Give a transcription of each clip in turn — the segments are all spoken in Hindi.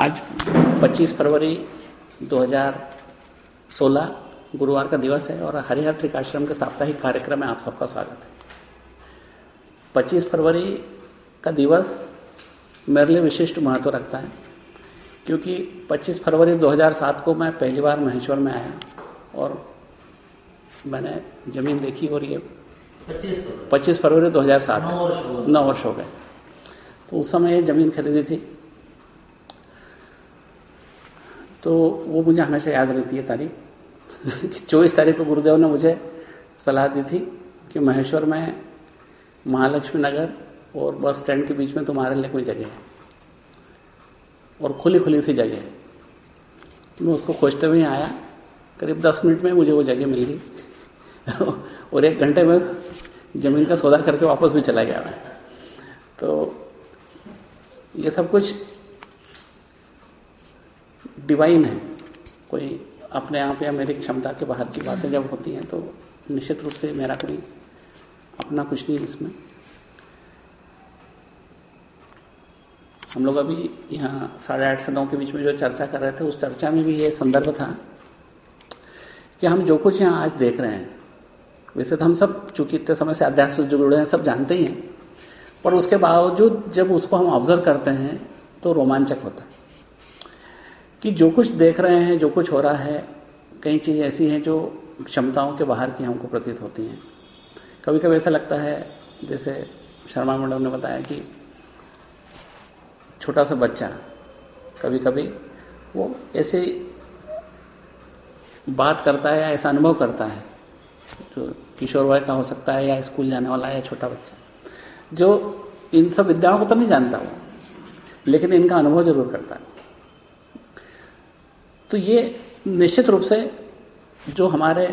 आज 25 फरवरी 2016 गुरुवार का दिवस है और हरिहर त्रिकाश्रम के साप्ताहिक कार्यक्रम में आप सबका स्वागत है। 25 फरवरी का दिवस मेरे लिए विशिष्ट महत्व रखता है क्योंकि 25 फरवरी 2007 को मैं पहली बार महेश्वर में आया और मैंने ज़मीन देखी और ये 25 फरवरी। 2007 नौ वर्ष हो गए। तो उस समय ये ज़मीन खरीदी थी। तो वो मुझे हमेशा याद रहती है तारीख। चौबीस तारीख को गुरुदेव ने मुझे सलाह दी थी कि महेश्वर में महालक्ष्मी नगर और बस स्टैंड के बीच में तुम्हारे लिए कोई जगह है। और खुली खुली सी जगह है। मैं उसको खोजते हुए आया। करीब दस मिनट में मुझे वो जगह मिल गई। और एक घंटे में ज़मीन का सौदा करके वापस भी चला गया मैं। तो ये सब कुछ डिवाइन है। कोई अपने आप या मेरी क्षमता के बाहर की बातें जब होती हैं तो निश्चित रूप से मेरा कोई अपना कुछ नहीं इसमें। हम लोग अभी यहाँ साढ़े आठ से नौ के बीच में जो चर्चा कर रहे थे, उस चर्चा में भी ये संदर्भ था कि हम जो कुछ यहाँ आज देख रहे हैं, वैसे तो हम सब चूँकि इतने समय से अध्यात्म से जुड़े हैं, सब जानते ही हैं, पर उसके बावजूद जब उसको हम ऑब्ज़र्व करते हैं तो रोमांचक होता है। कि जो कुछ देख रहे हैं, जो कुछ हो रहा है, कई चीज़ ऐसी हैं जो क्षमताओं के बाहर की हमको प्रतीत होती हैं। कभी कभी ऐसा लगता है, जैसे शर्मा मैडम ने बताया कि छोटा सा बच्चा कभी कभी वो ऐसे बात करता है या ऐसा अनुभव करता है, जो किशोर वय का हो सकता है या स्कूल जाने वाला है या छोटा बच्चा, जो इन सब विद्याओं को तो नहीं जानता वो, लेकिन इनका अनुभव ज़रूर करता है। तो ये निश्चित रूप से जो हमारे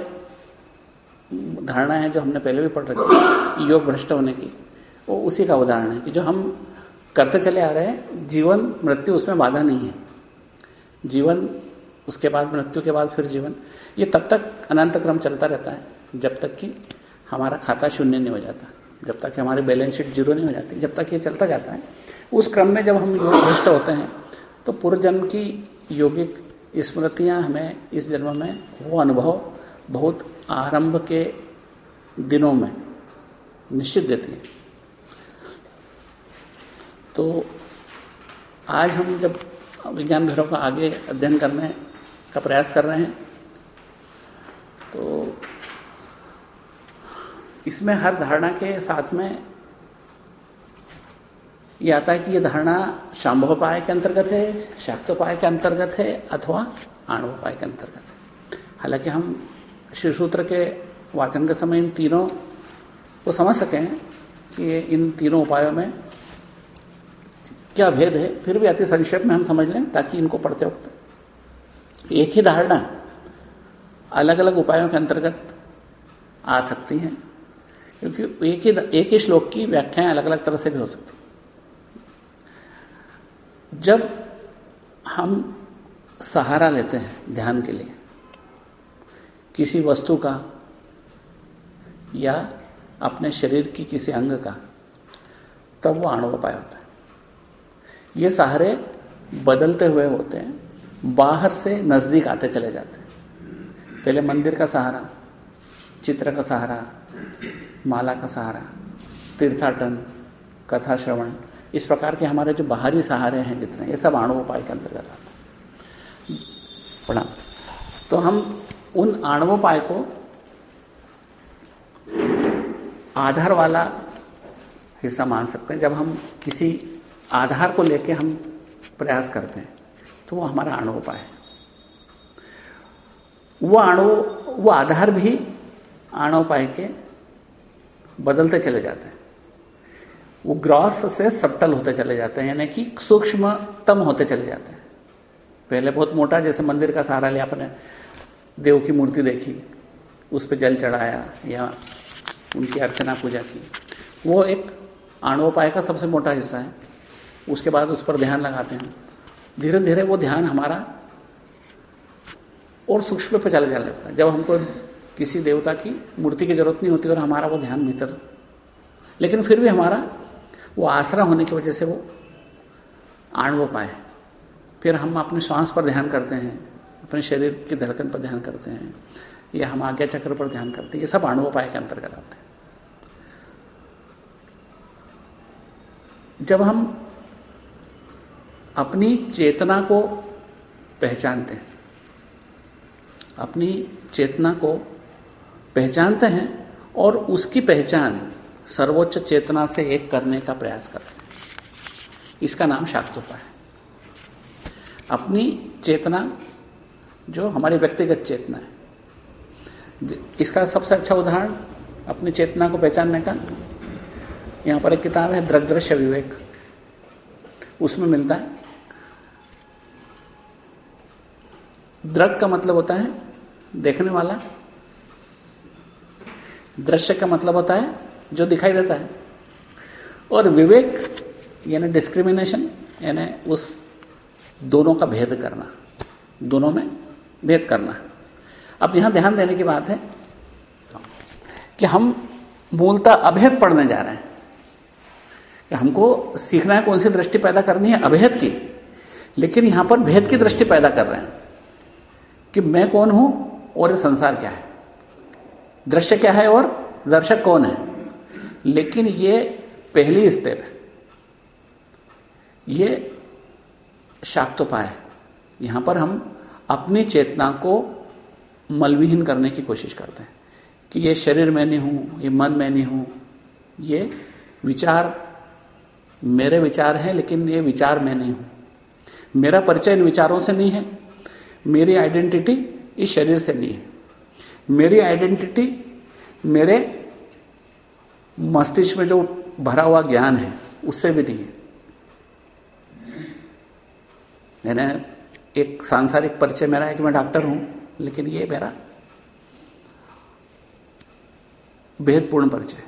धारणा है जो हमने पहले भी पढ़ रखी है, योग भ्रष्ट होने की, वो उसी का उदाहरण है कि जो हम करते चले आ रहे हैं, जीवन, मृत्यु उसमें बाधा नहीं है। जीवन, उसके बाद, मृत्यु के बाद फिर जीवन। ये तब तक अनंत क्रम चलता रहता है, जब तक कि हमारा खाता शून्य नहीं हो जाता, जब तक हमारी बैलेंस शीट ज़ीरो नहीं हो जाती, जब तक ये चलता जाता है। उस क्रम में जब हम योग भ्रष्ट होते हैं तो पूर्व जन्म की योगिक स्मृतियाँ हमें इस जन्म में, वो अनुभव बहुत आरंभ के दिनों में निश्चित देती है। तो आज हम जब विज्ञान भैरव का आगे अध्ययन करने का प्रयास कर रहे हैं तो इसमें हर धारणा के साथ में ये आता है कि ये धारणा शाम्भोपाय के अंतर्गत है, शाक्तोपाय के अंतर्गत है, अथवा आणवोपाय के अंतर्गत है। हालाँकि हम शिवसूत्र के वाचन के समय इन तीनों को समझ सकें कि इन तीनों उपायों में क्या भेद है, फिर भी अति संक्षेप में हम समझ लें ताकि इनको पढ़ते वक्त एक ही धारणा अलग अलग उपायों के अंतर्गत आ सकती है, क्योंकि एक ही एक ही श्लोक की व्याख्याएँ अलग अलग तरह से भी हो सकती जब हम सहारा लेते हैं ध्यान के लिए, किसी वस्तु का या अपने शरीर की किसी अंग का, तब वो आणव उपाय होता है। ये सहारे बदलते हुए होते हैं, बाहर से नज़दीक आते चले जाते हैं। पहले मंदिर का सहारा, चित्र का सहारा, माला का सहारा, तीर्थाटन, कथा श्रवण इस प्रकार के हमारे जो बाहरी सहारे हैं जितने, ये सब आणु उपाय के अंतर्गत आते हैं। प्रणाम। तो हम उन आणवोपाय को आधार वाला हिस्सा मान सकते हैं। जब हम किसी आधार को लेके हम प्रयास करते हैं तो वो हमारा आणवोपाय है। वो आणु, वो आधार भी आणवोपाय के बदलते चले जाते हैं। वो ग्रॉस से सट्टल होते चले जाते हैं, यानी कि सूक्ष्मतम होते चले जाते हैं। पहले बहुत मोटा, जैसे मंदिर का सहारा लिया अपने देव की मूर्ति देखी, उस पर जल चढ़ाया, या उनकी अर्चना पूजा की। वो एक आणवोपाय का सबसे मोटा हिस्सा है। उसके बाद उस पर ध्यान लगाते हैं। धीरे धीरे वो ध्यान हमारा और सूक्ष्म पे चला जाने लगता है। जब हमको किसी देवता की मूर्ति की ज़रूरत नहीं होती और हमारा वो ध्यान भीतर लेकिन फिर भी हमारा वो आसरा होने की वजह से वो आण वो पाए। फिर हम अपने श्वास पर ध्यान करते हैं, अपने शरीर की धड़कन पर ध्यान करते हैं, या हम आज्ञा चक्र पर ध्यान करते हैं, ये सब अणुपाय के अंतर्गत आते हैं। जब हम अपनी चेतना को पहचानते हैं, अपनी चेतना को पहचानते हैं और उसकी पहचान सर्वोच्च चेतना से एक करने का प्रयास करते हैं इसका नाम शाक्तोपा है। अपनी चेतना, जो हमारी व्यक्तिगत चेतना है। इसका सबसे अच्छा उदाहरण अपनी चेतना को पहचानने का। यहाँ पर एक किताब है, दृग्दृश्य विवेक। उसमें मिलता है, दृग का मतलब होता है देखने वाला, दृश्य का मतलब होता है जो दिखाई देता है। और विवेक, यानी डिस्क्रिमिनेशन यानी उस दोनों का भेद करना, दोनों में भेद करना। अब यहाँ ध्यान देने की बात है कि हम मूलतः अभेद पढ़ने जा रहे हैं। कि हमको सीखना है कौन सी दृष्टि पैदा करनी है, अभेद की। लेकिन यहाँ पर भेद की दृष्टि पैदा कर रहे हैं कि मैं कौन हूँ और संसार क्या है। दृश्य क्या है और दर्शक कौन है। लेकिन ये पहली स्टेप है। ये शाक्तोपाय है। यहाँ पर हम अपनी चेतना को मलविहीन करने की कोशिश करते हैं कि ये शरीर में नहीं हूँ, ये मन में नहीं हूँ, ये विचार, मेरे विचार हैं, लेकिन ये विचार मैं नहीं हूँ। मेरा परिचय इन विचारों से नहीं है, मेरी आइडेंटिटी इस शरीर से नहीं है। मेरी आइडेंटिटी मेरे मस्तिष्क में जो भरा हुआ ज्ञान है, उससे भी नहीं है। मैंने एक सांसारिक परिचय मेरा है कि मैं डॉक्टर हूँ, लेकिन ये मेरा भेदपूर्ण परिचय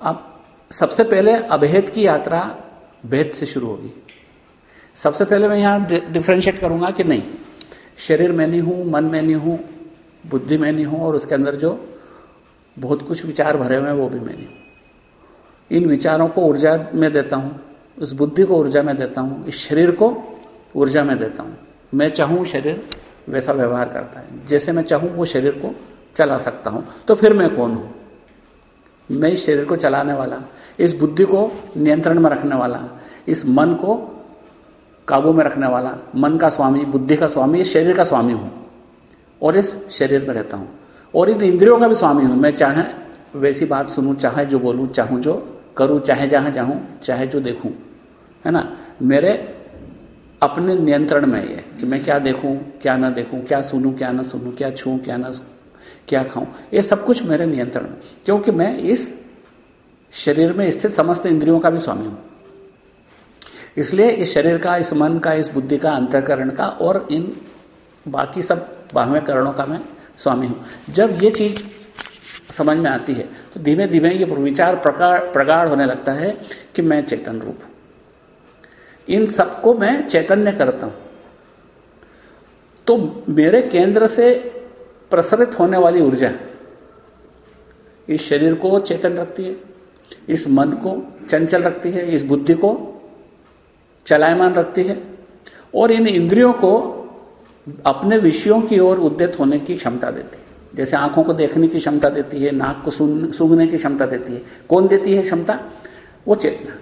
अब सबसे पहले अभेद की यात्रा भेद से शुरू होगी। सबसे पहले मैं यहाँ डिफ्रेंशिएट करूँगा कि नहीं। शरीर में नहीं हूँ, मन में नहीं हूँ, बुद्धि में नहीं हूँ, और उसके अंदर जो बहुत कुछ विचार भरे हुए हैं, वो भी मैंने। इन विचारों को ऊर्जा में देता हूँ, उस बुद्धि को ऊर्जा में देता हूँ, इस शरीर को ऊर्जा में देता हूँ। मैं चाहूँ शरीर वैसा व्यवहार करता है। जैसे मैं चाहूँ वो शरीर को चला सकता हूँ तो फिर मैं कौन हूँ? मैं इस शरीर को चलाने वाला, इस बुद्धि को नियंत्रण में रखने वाला, इस मन को काबू में रखने वाला, मन का स्वामी, बुद्धि का स्वामी, इस शरीर का स्वामी हूँ और इस शरीर में रहता हूँ। और इन इंद्रियों का भी स्वामी हूँ। मैं चाहे, वैसी बात सुनूं, चाहे जो बोलूँ, चाहूँ जो करूँ, चाहे जहाँ जाऊँ, चाहे जो देखूँ, है ना? मेरे अपने नियंत्रण में ये कि मैं क्या देखूँ, क्या ना देखूँ, क्या सुनूं, क्या ना सुनूं, क्या छू, क्या ना क्या खाऊं। ये सब कुछ मेरे नियंत्रण में। क्योंकि मैं इस शरीर में स्थित समस्त इंद्रियों का भी स्वामी हूँ। इसलिए इस शरीर का, इस मन का, इस बुद्धि का, अंतकरण का और इन बाकी सब बाह्य करणों का मैं स्वामी हूँ। जब ये चीज़ समझ में आती है तो धीमे धीमे ये विचार प्रगाढ़ होने लगता है कि मैं चेतन रूप इन सबको मैं चैतन्य करता हूँ। तो मेरे केंद्र से प्रसरित होने वाली ऊर्जा इस शरीर को चेतन रखती है, इस मन को चंचल रखती है, इस बुद्धि को चलायमान रखती है, और इन इंद्रियों को अपने विषयों की ओर उद्यत होने की क्षमता देती है। जैसे आँखों को देखने की क्षमता देती है, नाक को सुन, सूंघने की क्षमता देती है। कौन देती है क्षमता? वो चेतना।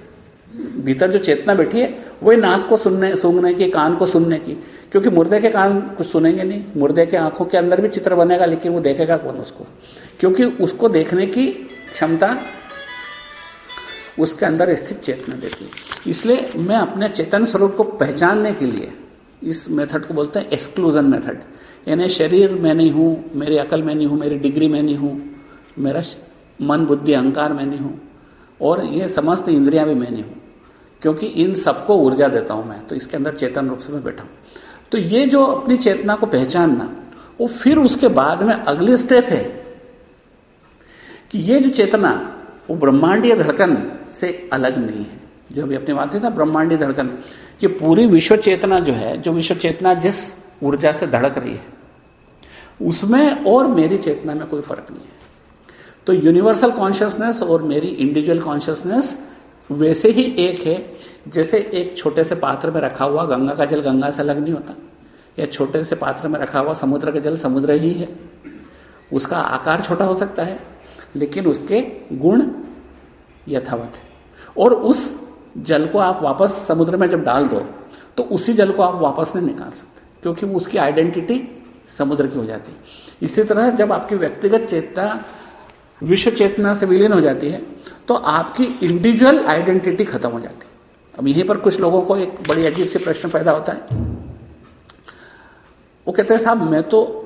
भीतर जो चेतना बैठी है वही नाक को सुनने, सूंघने की, कान को सुनने की। क्योंकि मुर्दे के कान कुछ सुनेंगे नहीं। मुर्दे के आँखों के अंदर भी चित्र बनेगा, लेकिन वो देखेगा कौन उसको? क्योंकि उसको देखने की क्षमता उसके अंदर स्थित चेतना देती है। इसलिए मैं अपने चेतन स्वरूप को पहचानने के लिए इस मेथड को बोलते हैं एक्सक्लूजन मेथड यानी शरीर में नहीं हूँ, मेरी अकल में नहीं हूँ, मेरी डिग्री में नहीं हूँ, मेरा मन, बुद्धि, अहंकार में नहीं हूँ, और ये समस्त इंद्रियाँ भी मैं नहीं हूँ, क्योंकि इन सबको ऊर्जा देता हूँ मैं तो इसके अंदर चेतन रूप से मैं बैठा हूँ। तो ये जो अपनी चेतना को पहचानना, वो फिर उसके बाद में अगली स्टेप है कि ये जो चेतना, वो ब्रह्मांडीय धड़कन से अलग नहीं है। जो अभी अपनी बात ना ब्रह्मांडी धड़कन। कि पूरी विश्व चेतना जो है, जो विश्व चेतना जिस ऊर्जा से धड़क रही है, उसमें और मेरी चेतना में कोई फ़र्क नहीं है। तो यूनिवर्सल कॉन्शियसनेस और मेरी इंडिविजुअल कॉन्शियसनेस वैसे ही एक है, जैसे एक छोटे से पात्र में रखा हुआ गंगा का जल गंगा से अलग नहीं होता, या छोटे से पात्र में रखा हुआ समुद्र का जल समुद्र ही है। उसका आकार छोटा हो सकता है, लेकिन उसके गुण यथावत है। और उस जल को आप वापस समुद्र में जब डाल दो तो उसी जल को आप वापस नहीं निकाल सकते, क्योंकि वो उसकी आइडेंटिटी समुद्र की हो जाती है। इसी तरह जब आपकी व्यक्तिगत चेतना, विश्व चेतना से विलीन हो जाती है तो आपकी इंडिविजुअल आइडेंटिटी खत्म हो जाती है। अब यहीं पर कुछ लोगों को एक बड़ी अजीब से प्रश्न पैदा होता है। वो कहते हैं, साहब, मैं तो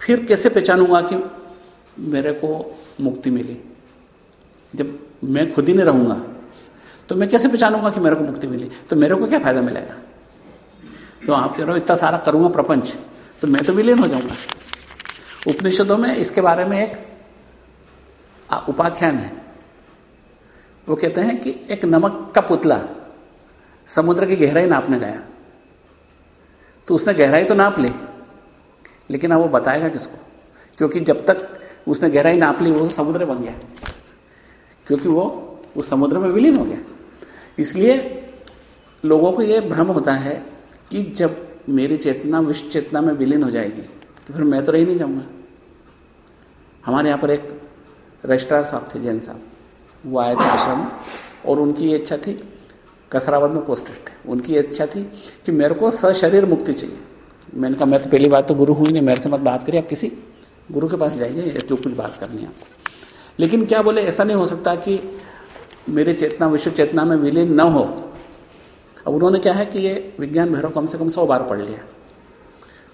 फिर कैसे पहचानूँगा कि मेरे को मुक्ति मिली? जब मैं खुद ही नहीं रहूँगा तो मैं कैसे पहचानूँगा कि मेरे को मुक्ति मिली? तो मेरे को क्या फ़ायदा मिलेगा? तो आप कह रहे हो, इतना सारा करूँगा प्रपंच तो मैं तो विलीन हो जाऊँगा। उपनिषदों में इसके बारे में एक उपाख्यान है। वो कहते हैं कि एक नमक का पुतला समुद्र की गहराई नापने गया। तो उसने गहराई तो नाप ली, लेकिन अब वो बताएगा किसको? क्योंकि जब तक उसने गहराई नाप ली, वो समुद्र बन गया। क्योंकि वो उस समुद्र में विलीन हो गया। इसलिए लोगों को यह भ्रम होता है कि जब मेरी चेतना, विश्व चेतना में विलीन हो जाएगी तो फिर मैं तो रह नहीं जाऊँगा। हमारे यहाँ पर एक रजिस्ट्रार साहब थे, जैन साहब। वो आए थे आश्रम और उनकी ये इच्छा थी, कसराबाद में पोस्टेड थे। उनकी ये इच्छा थी कि मेरे को सशरीर मुक्ति चाहिए। मैंने कहा, मैं तो पहली बात तो गुरु हुई नहीं, मेरे से मत बात करिए, आप किसी गुरु के पास जाइए, जो कुछ बात करनी है आपको। लेकिन क्या बोले, ऐसा नहीं हो सकता कि मेरी चेतना, विश्व चेतना में विलीन न हो। अब उन्होंने क्या है कि ये विज्ञान भैरव कम से कम सौ बार पढ़ लिया।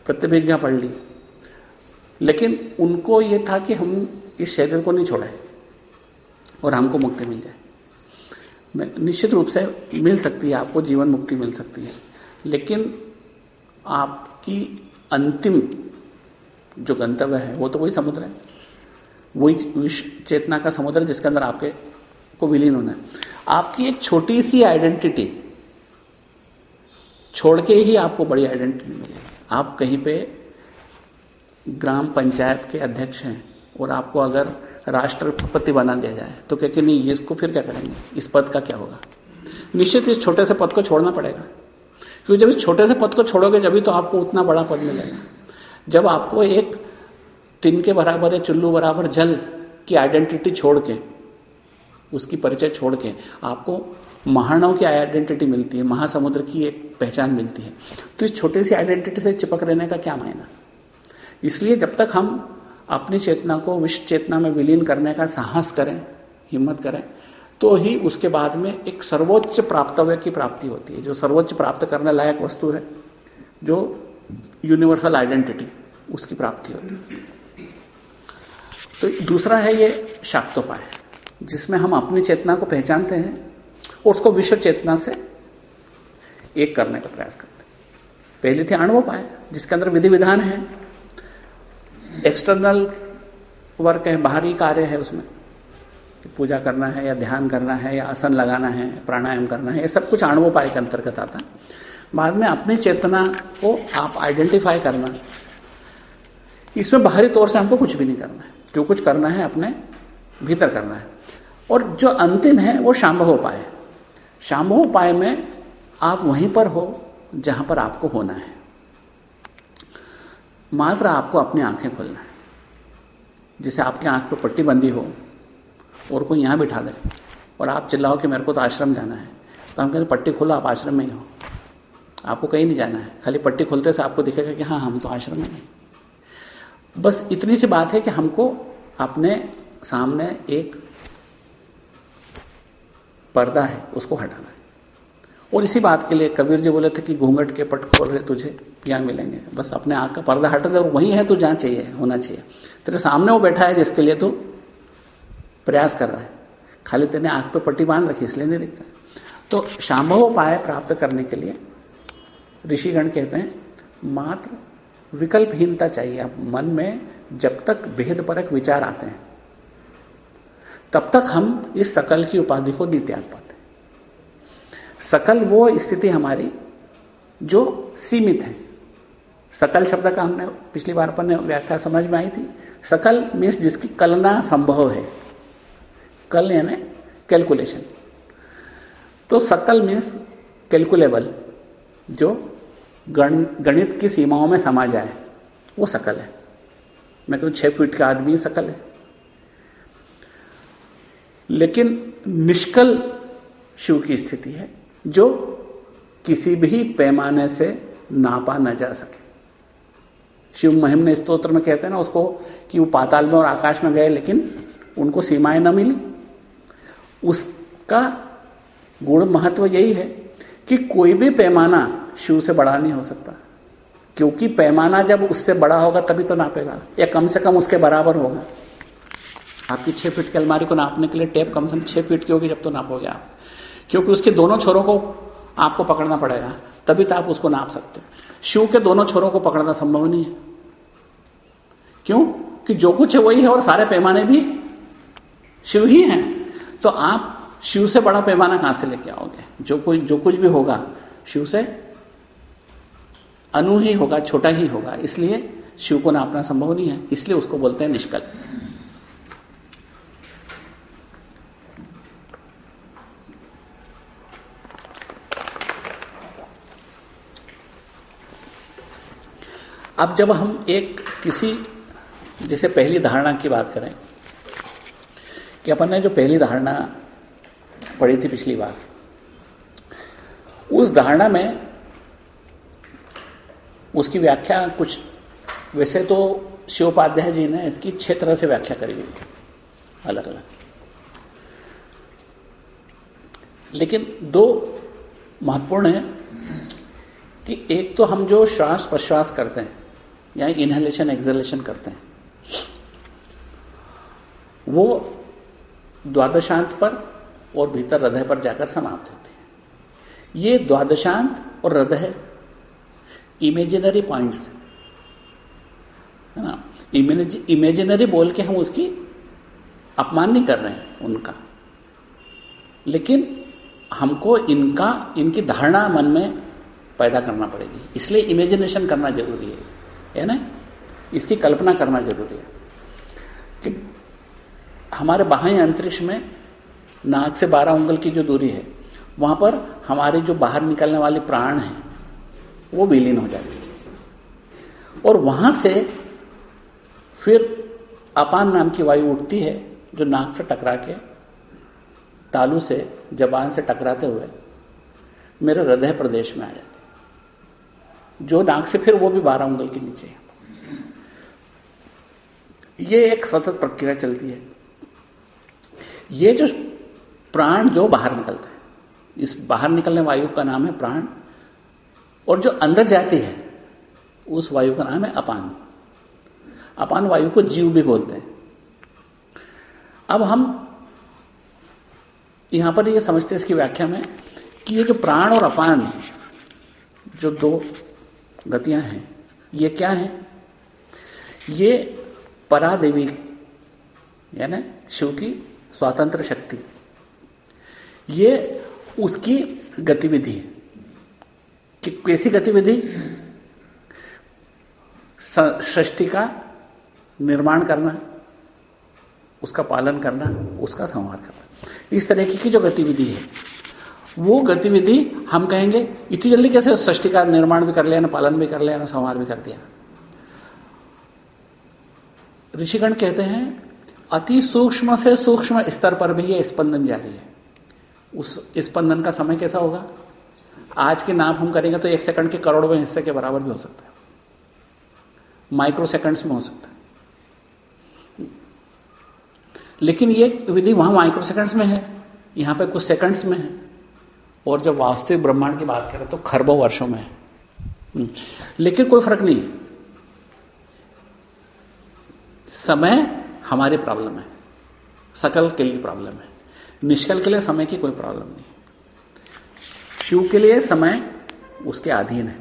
प्रतिभिज्ञा पढ़ ली। लेकिन उनको ये था कि हम इस शरीर को नहीं छोड़ें और हमको मुक्ति मिल जाए। निश्चित रूप से मिल सकती है, आपको जीवन मुक्ति मिल सकती है। लेकिन आपकी अंतिम जो गंतव्य है, वो तो वही समुद्र है। वही चेतना का समुद्र जिसके अंदर आपके को विलीन होना है। आपकी एक छोटी सी आइडेंटिटी छोड़ के ही आपको बड़ी आइडेंटिटी मिलेगी। आप कहीं पे ग्राम पंचायत के अध्यक्ष हैं और आपको अगर राष्ट्रपति बना दिया जाए तो क्या नहीं, इसको फिर क्या करेंगे? इस पद का क्या होगा? निश्चित इस छोटे से पद को छोड़ना पड़ेगा। क्योंकि जब इस छोटे से पद को छोड़ोगे, जब तो आपको उतना बड़ा पद मिलेगा। जब आपको एक तिन के बराबर या चुल्लू बराबर जल की आइडेंटिटी छोड़ के उसकी परिचय छोड़ के आपको महानव की आइडेंटिटी मिलती है, महासमुद्र की एक पहचान मिलती है। तो इस छोटी सी आइडेंटिटी से चिपक रहने का क्या मायना? इसलिए जब तक हम अपनी चेतना को विश्व चेतना में विलीन करने का साहस करें, हिम्मत करें तो ही उसके बाद में एक सर्वोच्च प्राप्तव्य की प्राप्ति होती है, जो सर्वोच्च प्राप्त करने लायक वस्तु है, जो यूनिवर्सल आइडेंटिटी उसकी प्राप्ति होती है। तो दूसरा है ये शाक्तोपाय। जिसमें हम अपनी चेतना को पहचानते हैं और उसको विश्व चेतना से एक करने का प्रयास करते हैं। पहले थे अणुपाय जिसके अंदर विधि विधान है। एक्सटर्नल वर्क है, बाहरी कार्य है उसमें। पूजा करना है या ध्यान करना है या आसन लगाना है, प्राणायाम करना है, ये सब कुछ आणवोपाय के अंतर्गत आता है। बाद में अपनी चेतना को आप आइडेंटिफाई करना। इसमें बाहरी तौर से हमको कुछ भी नहीं करना है। जो कुछ करना है, अपने भीतर करना है। और जो अंतिम है, वो शाम्भव उपाय शाम्भव उपाय में आप वहीं पर हो, जहाँ पर आपको होना है। मात्र आपको अपनी आँखें खोलना है जिसे आपकी आँख पर पट्टी बंदी हो और कोई यहाँ बिठा दे और आप चिल्लाओ कि मेरे को तो आश्रम जाना है। तो हम कहते पट्टी खोलो, आप आश्रम में ही हो। आपको कहीं नहीं जाना है। खाली पट्टी खोलते से आपको दिखेगा कि हाँ हम तो आश्रम में नहीं बस इतनी सी बात है कि हमको अपने सामने एक पर्दा है, उसको हटाना है। और इसी बात के लिए कबीर जी बोले थे कि घूंघट के पट खोल रहे तुझे यहाँ मिलेंगे। बस अपने आँख का पर्दा हटा दे, और वही है तो जहाँ चाहिए, होना चाहिए। तेरे सामने वो बैठा है जिसके लिए तू प्रयास कर रहा है। खाली तेने आँख पे पट्टी बाँध रखी, इसलिए नहीं दिखता। तो शाम्भव उपाय प्राप्त करने के लिए ऋषिगण कहते हैं, मात्र विकल्पहीनता चाहिए। आप मन में जब तक भेद परक विचार आते हैं तब तक हम इस सकल की उपाधि को नहीं त्याग पाते सकल वो स्थिति हमारी जो सीमित है। सकल शब्द का हमने पिछली बार पर व्याख्या समझ में आई थी। सकल मीन्स जिसकी कलना संभव है। कल यानी कैलकुलेशन तो सकल मीन्स कैलकुलेबल जो गणित की सीमाओं में समा जाए, वो सकल है। मैं कहूँ छह फीट का आदमी सकल है। लेकिन निष्कल शिव की स्थिति है, जो किसी भी पैमाने से नापा न जा सके। शिव महिम ने स्त्रोत्र में कहते हैं ना उसको कि वो पाताल में और आकाश में गए, लेकिन उनको सीमाएँ न मिली। उसका गुण महत्व यही है कि कोई भी पैमाना शिव से बड़ा नहीं हो सकता, क्योंकि पैमाना जब उससे बड़ा होगा तभी तो नापेगा, या कम से कम उसके बराबर होगा। आपकी छह फीट की अलमारी को नापने के लिए टेप कम से कम छह फीट की होगी जब तो नापोगे आप। क्योंकि उसके दोनों छोरों को आपको पकड़ना पड़ेगा, तभी तो आप उसको नाप सकते हो। शिव के दोनों छोरों को पकड़ना संभव नहीं है। क्यों? कि जो कुछ है वही है और सारे पैमाने भी शिव ही हैं। तो आप शिव से बड़ा पैमाना कहाँ से लेके आओगे? जो कोई, जो कुछ भी होगा, शिव से अनु ही होगा, छोटा ही होगा। इसलिए शिव को नापना संभव नहीं है। इसलिए उसको बोलते हैं निष्कल। अब जब हम एक किसी, जैसे पहली धारणा की बात करें, कि अपन ने जो पहली धारणा पढ़ी थी पिछली बार, उस धारणा में उसकी व्याख्या कुछ, वैसे तो शिवोपाध्याय जी ने इसकी छह तरह से व्याख्या करी हुई अलग अलग लेकिन दो महत्वपूर्ण है कि एक तो हम जो श्वास प्रश्वास करते हैं या इनहेलेशन एक्सलेशन करते हैं। वो द्वादशांत पर और भीतर हृदय पर जाकर समाप्त होते हैं। ये द्वादशांत और हृदय इमेजिनरी पॉइंट्स है। ना? इमेजिनरी बोल के हम उसकी अपमान नहीं कर रहे हैं, उनका। लेकिन हमको इनका, इनकी धारणा मन में पैदा करना पड़ेगी। इसलिए इमेजिनेशन करना ज़रूरी है। है ना? इसकी कल्पना करना ज़रूरी है कि हमारे बाह्य अंतरिक्ष में नाक से बारह उंगल की जो दूरी है, वहाँ पर हमारे जो बाहर निकलने वाले प्राण हैं, वो विलीन हो जाती है। और वहाँ से फिर अपान नाम की वायु उठती है, जो नाक से टकरा के तालू से, जबान से टकराते हुए मेरे हृदय प्रदेश में आ जाती जो नाक से फिर वो भी बारह उंगल के नीचे ये एक सतत प्रक्रिया चलती है। ये जो प्राण जो बाहर निकलता है, इस बाहर निकलने वायु का नाम है प्राण, और जो अंदर जाती है, उस वायु का नाम है अपान। अपान वायु को जीव भी बोलते हैं। अब हम यहाँ पर ये समझते हैं इसकी व्याख्या में कि ये जो प्राण और अपान, जो दो गतियाँ हैं। ये क्या है? ये परादेवी, यानी शिव की स्वतंत्र शक्ति। ये उसकी गतिविधि है। कि कैसी गतिविधि? सृष्टि का निर्माण करना, उसका पालन करना, उसका संहार करना। इस तरह की जो गतिविधि है वो गतिविधि हम कहेंगे, इतनी जल्दी कैसे सृष्टि का निर्माण भी कर लिया, ना पालन भी कर लिया, ना संहार भी कर दिया। ऋषिगण कहते हैं, अति सूक्ष्म से सूक्ष्म स्तर पर भी यह स्पंदन जारी है। उस स्पंदन का समय कैसा होगा? आज के नाप हम करेंगे तो एक सेकंड के करोड़वें हिस्से के बराबर भी हो सकता है। माइक्रो सेकंड्स में हो सकता है। लेकिन ये विधि वहाँ माइक्रो सेकंड्स में है, यहाँ पे कुछ सेकंड्स में है। और जब वास्तविक ब्रह्मांड की बात करें तो खरबों वर्षों में हम्म। लेकिन कोई फ़र्क नहीं। समय हमारी प्रॉब्लम है। सकल के लिए प्रॉब्लम है। निष्कल के लिए समय की कोई प्रॉब्लम नहीं। शिव के लिए समय उसके अधीन है।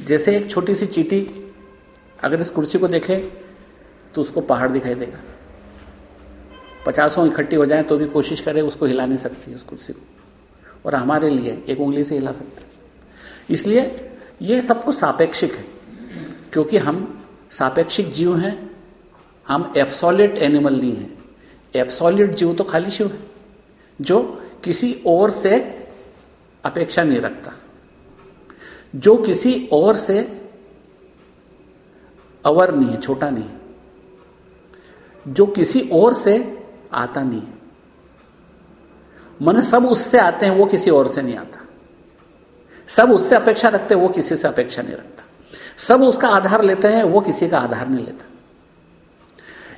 जैसे एक छोटी सी चीटी, अगर इस कुर्सी को देखे तो उसको पहाड़ दिखाई देगा। पचासों इकट्ठी हो जाए तो भी कोशिश करे उसको हिला नहीं सकती उस कुर्सी को। और हमारे लिए एक उंगली से हिला सकते इसलिए ये सब कुछ सापेक्षिक है, क्योंकि हम सापेक्षिक जीव हैं, हम एप्सोलिट एनिमल नहीं है। एप्सोलिट जीव तो खाली शिव है, जो किसी और से अपेक्षा नहीं रखता। जो किसी और से अवर नहीं है, छोटा नहीं है। जो किसी और से आता नहीं है। मन सब उससे आते हैं, वो किसी और से नहीं आता। सब उससे अपेक्षा रखते हैं, वो किसी से अपेक्षा नहीं रखता। सब उसका आधार लेते हैं, वो किसी का आधार नहीं लेता।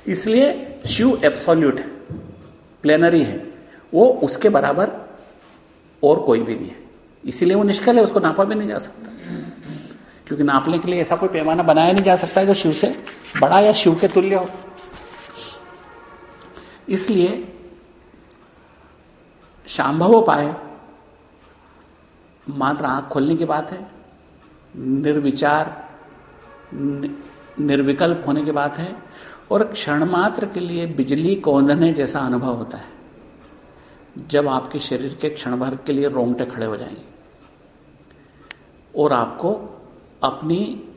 इसलिए शिव एब्सोल्यूट है प्लेनरी है। वो उसके बराबर और कोई भी नहीं है। इसीलिए वो निष्कल है, उसको नापा भी नहीं जा सकता। क्योंकि नापने के लिए ऐसा कोई पैमाना बनाया नहीं जा सकता जो शिव से बड़ा या शिव के तुल्य हो। इसलिए शांभव पाए। मात्र आँख खोलने की बात है। निर्विचार निर्विकल्प होने की बात है। और क्षण मात्र के लिए बिजली कौंधने जैसा अनुभव होता है। जब आपके शरीर के क्षण भर के लिए रोंगटे खड़े हो जाएँगे। और आपको अपनी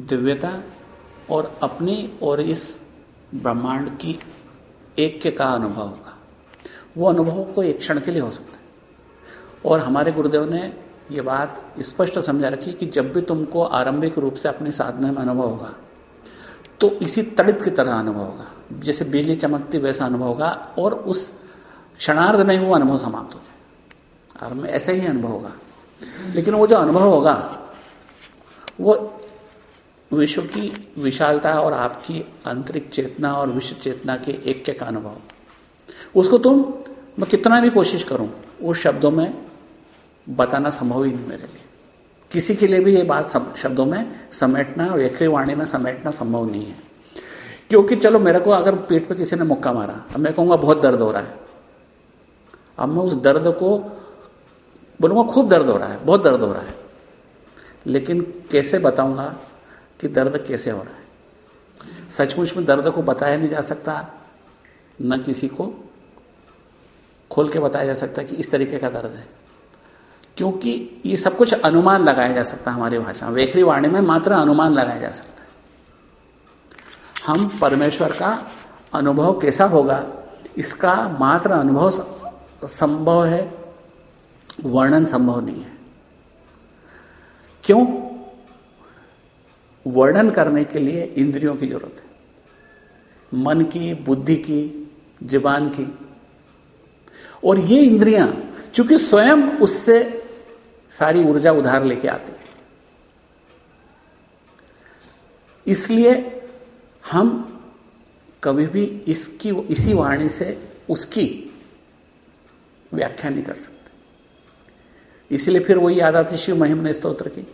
दिव्यता और अपनी और इस ब्रह्मांड की एक का अनुभव होगा। वो अनुभव को एक क्षण के लिए हो सकता है। और हमारे गुरुदेव ने ये बात स्पष्ट समझा रखी कि जब भी तुमको आरंभिक रूप से अपनी साधना में अनुभव होगा तो इसी तड़ित की तरह अनुभव होगा। जैसे बिजली चमकती, वैसा अनुभव होगा और उस क्षणार्ध में वो अनुभव समाप्त हो जाए। और में ऐसा ही अनुभव होगा। लेकिन वो जो अनुभव होगा, वो विश्व की विशालता और आपकी आंतरिक चेतना और विश्व चेतना के एक का अनुभव उसको तुम, मैं कितना भी कोशिश करूँ, उस शब्दों में बताना संभव ही नहीं मेरे लिए। किसी के लिए भी ये बात शब्दों में समेटना वेखरी वाणी में समेटना संभव नहीं है। क्योंकि चलो, मेरे को अगर पेट पे किसी ने मुक्का मारा, अब मैं कहूँगा, बहुत दर्द हो रहा है। अब मैं उस दर्द को, बोलूँगा, खूब दर्द हो रहा है, बहुत दर्द हो रहा है। लेकिन कैसे बताऊँगा कि दर्द कैसे हो रहा है? सचमुच में दर्द को बताया नहीं जा सकता, न किसी को खोल के बताया जा सकता है कि इस तरीके का दर्द है। क्योंकि ये सब कुछ अनुमान लगाया जा सकता है हमारी भाषा में। वेखरी वाणी में मात्र अनुमान लगाया जा सकता है। हम परमेश्वर का अनुभव कैसा होगा, इसका मात्र अनुभव संभव है, वर्णन संभव नहीं है। क्यों? वर्णन करने के लिए इंद्रियों की ज़रूरत है। मन की, बुद्धि की जबान की और ये इंद्रियाँ, चूँकि स्वयं उससे सारी ऊर्जा उधार लेके आती है। इसलिए हम कभी भी इसकी, इसी वाणी से उसकी व्याख्या नहीं कर सकते। इसलिए फिर वही याद आती शिव महिमन स्त्रोत्र की,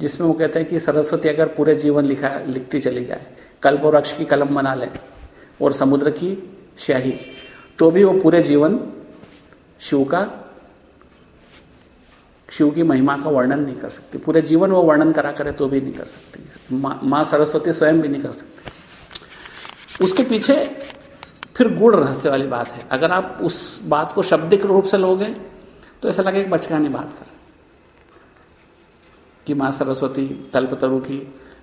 जिसमें वो कहते हैं कि सरस्वती अगर पूरे जीवन लिखा, लिखती चली जाए, कल्प वृक्ष की कलम बना ले, और समुद्र की स्याही तो भी वो पूरे जीवन शिव का, शिव की महिमा का वर्णन नहीं कर सकती। पूरे जीवन वो वर्णन करा करे तो भी नहीं कर सकती। माँ, मा सरस्वती स्वयं भी नहीं कर सकती। उसके पीछे फिर गुड़ रहस्य वाली बात है। अगर आप उस बात को शब्दिक रूप से लोगे तो ऐसा लगे बचकानी बात कर कि माँ सरस्वती कल्पतरु की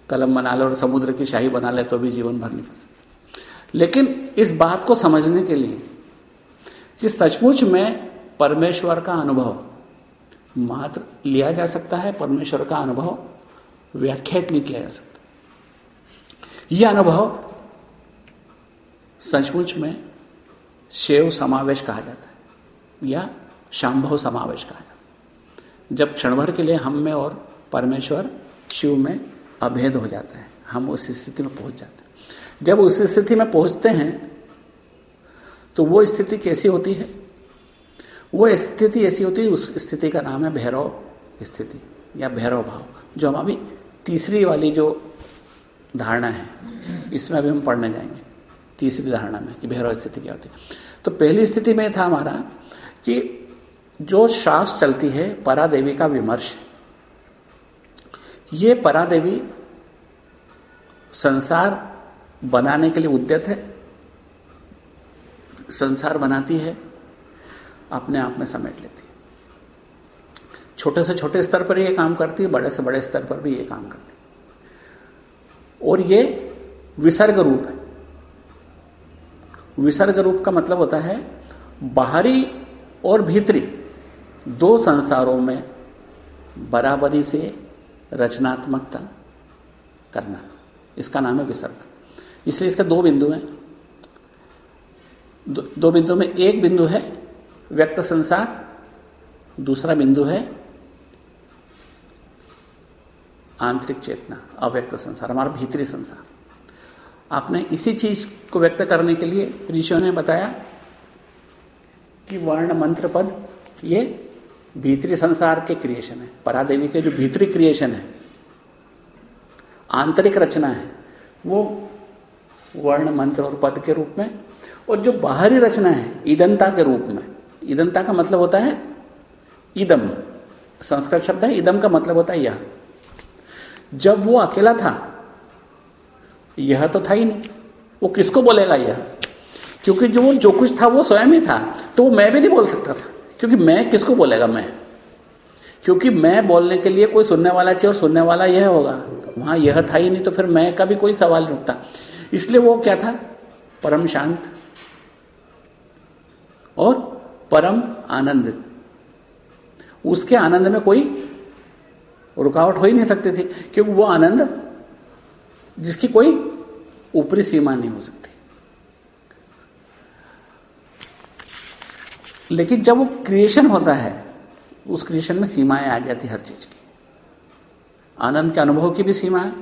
कलम बना ले और समुद्र की शाही बना ले तो भी जीवन भर नहीं कर सकते। लेकिन इस बात को समझने के लिए कि सचमुच में परमेश्वर का अनुभव मात्र लिया जा सकता है, परमेश्वर का अनुभव व्याख्यात नहीं किया जा सकता। यह अनुभव सचमुच में शेव समावेश कहा जाता है, या शांभव समावेश कहा जाता है। जब क्षण भर के लिए हम में और परमेश्वर शिव में अभेद हो जाता है, हम उस स्थिति में पहुँच जाते हैं। जब उस स्थिति में पहुँचते हैं तो वो स्थिति कैसी होती है? वो स्थिति ऐसी होती है, उस स्थिति का नाम है भैरव स्थिति या भैरव भाव जो हम अभी तीसरी वाली जो धारणा है, इसमें अभी हम पढ़ने जाएँगे, तीसरी धारणा में कि भैरव स्थिति क्या होती है। तो पहली स्थिति में था हमारा कि जो श्वास चलती है परा देवी का विमर्श ये परा देवी संसार बनाने के लिए उद्यत है संसार बनाती है, अपने आप में समेट लेती है। छोटे से छोटे स्तर पर ये काम करती है, बड़े से बड़े स्तर पर भी ये काम करती है। और ये विसर्ग रूप है। विसर्ग रूप का मतलब होता है, बाहरी और भीतरी दो संसारों में बराबरी से रचनात्मकता करना। इसका नाम है विसर्ग। इसलिए इसके दो बिंदु हैं। दो, बिंदु में एक बिंदु है व्यक्त संसार दूसरा बिंदु है आंतरिक चेतना अव्यक्त संसार हमारा भीतरी संसार। आपने इसी चीज़ को व्यक्त करने के लिए ऋषियों ने बताया कि वर्ण मंत्र पद ये भीतरी संसार के क्रिएशन है। परादेवी के जो भीतरी क्रिएशन है आंतरिक रचना है वो वर्ण मंत्र और पद के रूप में और जो बाहरी रचना है ईदनता के रूप में। ईदनता का मतलब होता है ईदम। संस्कृत शब्द है, ईदम का मतलब होता है यह। जब वो अकेला था, यह तो था ही नहीं। वो किसको बोलेगा यह? क्योंकि जो जो कुछ था, वो स्वयं ही था। तो वो मैं भी नहीं बोल सकता था। क्योंकि मैं किसको बोलेगा मैं? क्योंकि मैं बोलने के लिए कोई सुनने वाला चाहिए, और सुनने वाला यह होगा। वहाँ यह था ही नहीं तो फिर मैं का भी कोई सवाल नहीं उठता। इसलिए वो क्या था? परम शांत। और परम आनंद। उसके आनंद में कोई रुकावट हो ही नहीं सकती थी, क्योंकि वो आनंद जिसकी कोई ऊपरी सीमा नहीं हो सकती। लेकिन जब वो क्रिएशन होता है, उस क्रिएशन में सीमाएँ आ जाती हर चीज़ की। आनंद के अनुभव की भी सीमा है।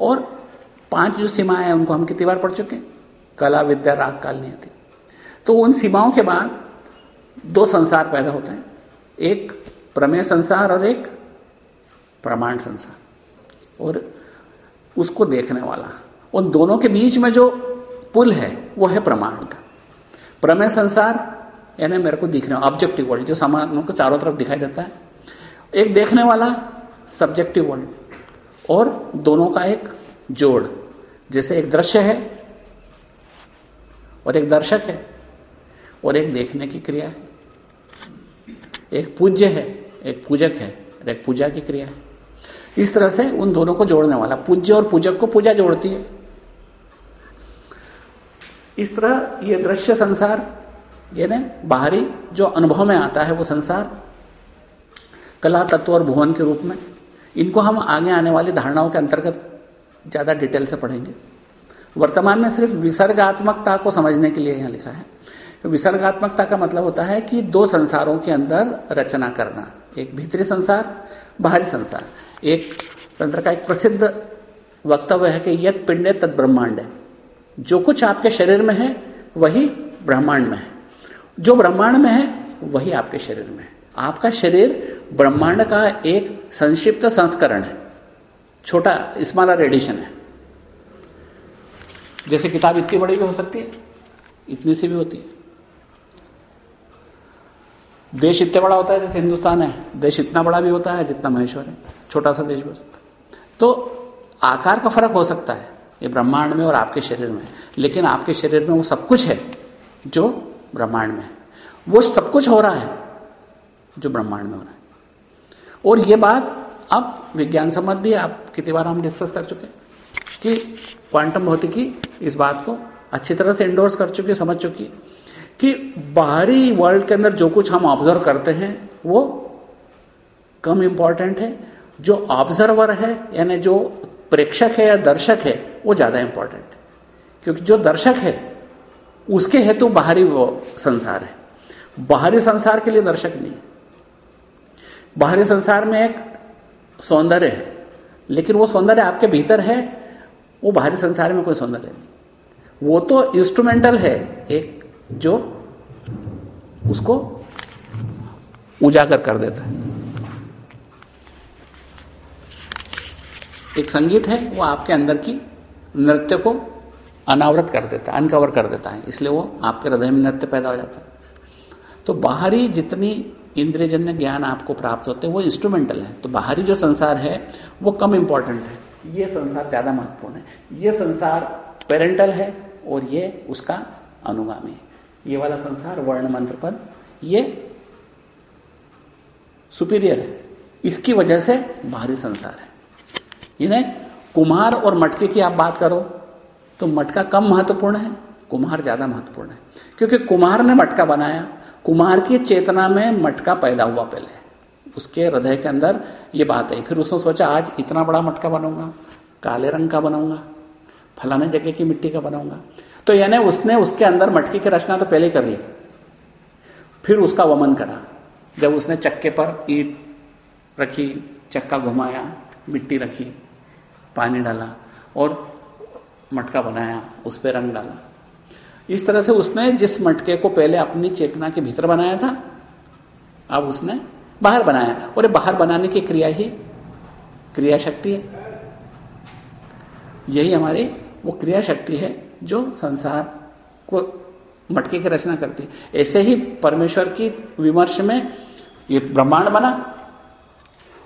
और पाँच जो सीमाएँ हैं, उनको हम कितनी बार पढ़ चुके हैं? कला, विद्या, राग, काल नहीं आती तो उन सीमाओं के बाद दो संसार पैदा होते हैं। एक प्रमेय संसार और एक प्रमाण संसार। और उसको देखने वाला, उन दोनों के बीच में जो पुल है, वो है प्रमाण का। प्रमेय संसार, यानी मेरे को दिख रहा ऑब्जेक्टिव वर्ल्ड जो सामान को चारों तरफ़ दिखाई देता है। एक देखने वाला सब्जेक्टिव वर्ल्ड और दोनों का एक जोड़, जैसे एक दृश्य है और एक दर्शक है। और एक देखने की क्रिया है। एक पूज्य है, एक पूजक है, और एक पूजा की क्रिया है। इस तरह से उन दोनों को जोड़ने वाला, पूज्य और पूजक को पूजा जोड़ती है। इस तरह ये दृश्य संसार यानी बाहरी जो अनुभव में आता है वो संसार, कला तत्व और भुवन के रूप में, इनको हम आगे आने वाली धारणाओं के अंतर्गत ज़्यादा डिटेल से पढ़ेंगे। वर्तमान में सिर्फ़ विसर्गात्मकता को समझने के लिए यहाँ लिखा है। विसर्गात्मकता का मतलब होता है कि दो संसारों के अंदर रचना करना। एक भीतरी संसार, बाहरी संसार। एक तंत्र का एक प्रसिद्ध वक्तव्य है कि यद पिंड तद ब्रह्मांड। है जो कुछ आपके शरीर में है, वही ब्रह्मांड में है। जो ब्रह्मांड में है, वही आपके शरीर में है। आपका शरीर ब्रह्मांड का एक संक्षिप्त संस्करण है। छोटा स्मॉलर एडिशन है। जैसे किताब इतनी बड़ी भी हो सकती है, इतनी सी भी होती है। देश इतना बड़ा होता है जैसे हिंदुस्तान है, देश इतना बड़ा भी होता है जितना महेश्वर है, छोटा सा देश हो है। तो आकार का फ़र्क हो सकता है, ये ब्रह्मांड में और आपके शरीर में, लेकिन आपके शरीर में वो सब कुछ है जो ब्रह्मांड में है। वो सब कुछ हो रहा है जो ब्रह्मांड में हो रहा है। और ये बात अब विज्ञान सम्मत भी आप कितनी बार हम डिस्कस कर चुके कि क्वांटम भौतिकी इस बात को अच्छी तरह से इंडोर्स कर चुकी समझ चुकी कि बाहरी वर्ल्ड के अंदर जो कुछ हम ऑब्ज़र्व करते हैं, वो कम इंपॉर्टेंट है। जो ऑब्जर्वर है, यानी जो प्रेक्षक है या दर्शक है, वो ज़्यादा इंपॉर्टेंट है। क्योंकि जो दर्शक है, उसके हेतु तो बाहरी वो संसार है। बाहरी संसार के लिए दर्शक नहीं बाहरी संसार में एक सौंदर्य है, लेकिन वो सौंदर्य आपके भीतर है, वो बाहरी संसार में कोई सौंदर्य नहीं। वो तो इंस्ट्रूमेंटल है, एक जो उसको उजागर कर देता है। एक संगीत है, वो आपके अंदर की नृत्य को अनावृत कर देता है अनकवर कर देता है, इसलिए वो आपके हृदय में नृत्य पैदा हो जाता है। तो बाहरी जितनी इंद्रियजन्य ज्ञान आपको प्राप्त होते हैं, वो इंस्ट्रूमेंटल है। तो बाहरी जो संसार है, वो कम इंपॉर्टेंट है। ये संसार ज़्यादा महत्वपूर्ण है। ये संसार पेरेंटल है और ये उसका अनुगामी है। ये वाला संसार, वर्ण मंत्र पद, ये सुपीरियर है। इसकी वजह से बाहरी संसार है। यानी कुम्हार और मटके की आप बात करो तो मटका कम महत्वपूर्ण है, कुम्हार ज़्यादा महत्वपूर्ण है। क्योंकि कुम्हार ने मटका बनाया, कुम्हार की चेतना में मटका पैदा हुआ पहले। उसके हृदय के अंदर ये बात है फिर उसने सोचा, आज इतना बड़ा मटका बनाऊँगा, काले रंग का बनाऊँगा, फलाने जगह की मिट्टी का बनाऊँगा। तो यानी उसने उसके अंदर मटकी की रचना तो पहले कर ली। फिर उसका वमन करा। जब उसने चक्के पर ईट रखी, चक्का घुमाया, मिट्टी रखी, पानी डाला और मटका बनाया, उस पर रंग डाला। इस तरह से उसने जिस मटके को पहले अपनी चेतना के भीतर बनाया था, अब उसने बाहर बनाया। और ये बाहर बनाने की क्रिया ही क्रिया शक्ति है। यही हमारी वो क्रिया शक्ति है। जो संसार को मटके की रचना करती है। ऐसे ही परमेश्वर की विमर्श में ये ब्रह्मांड बना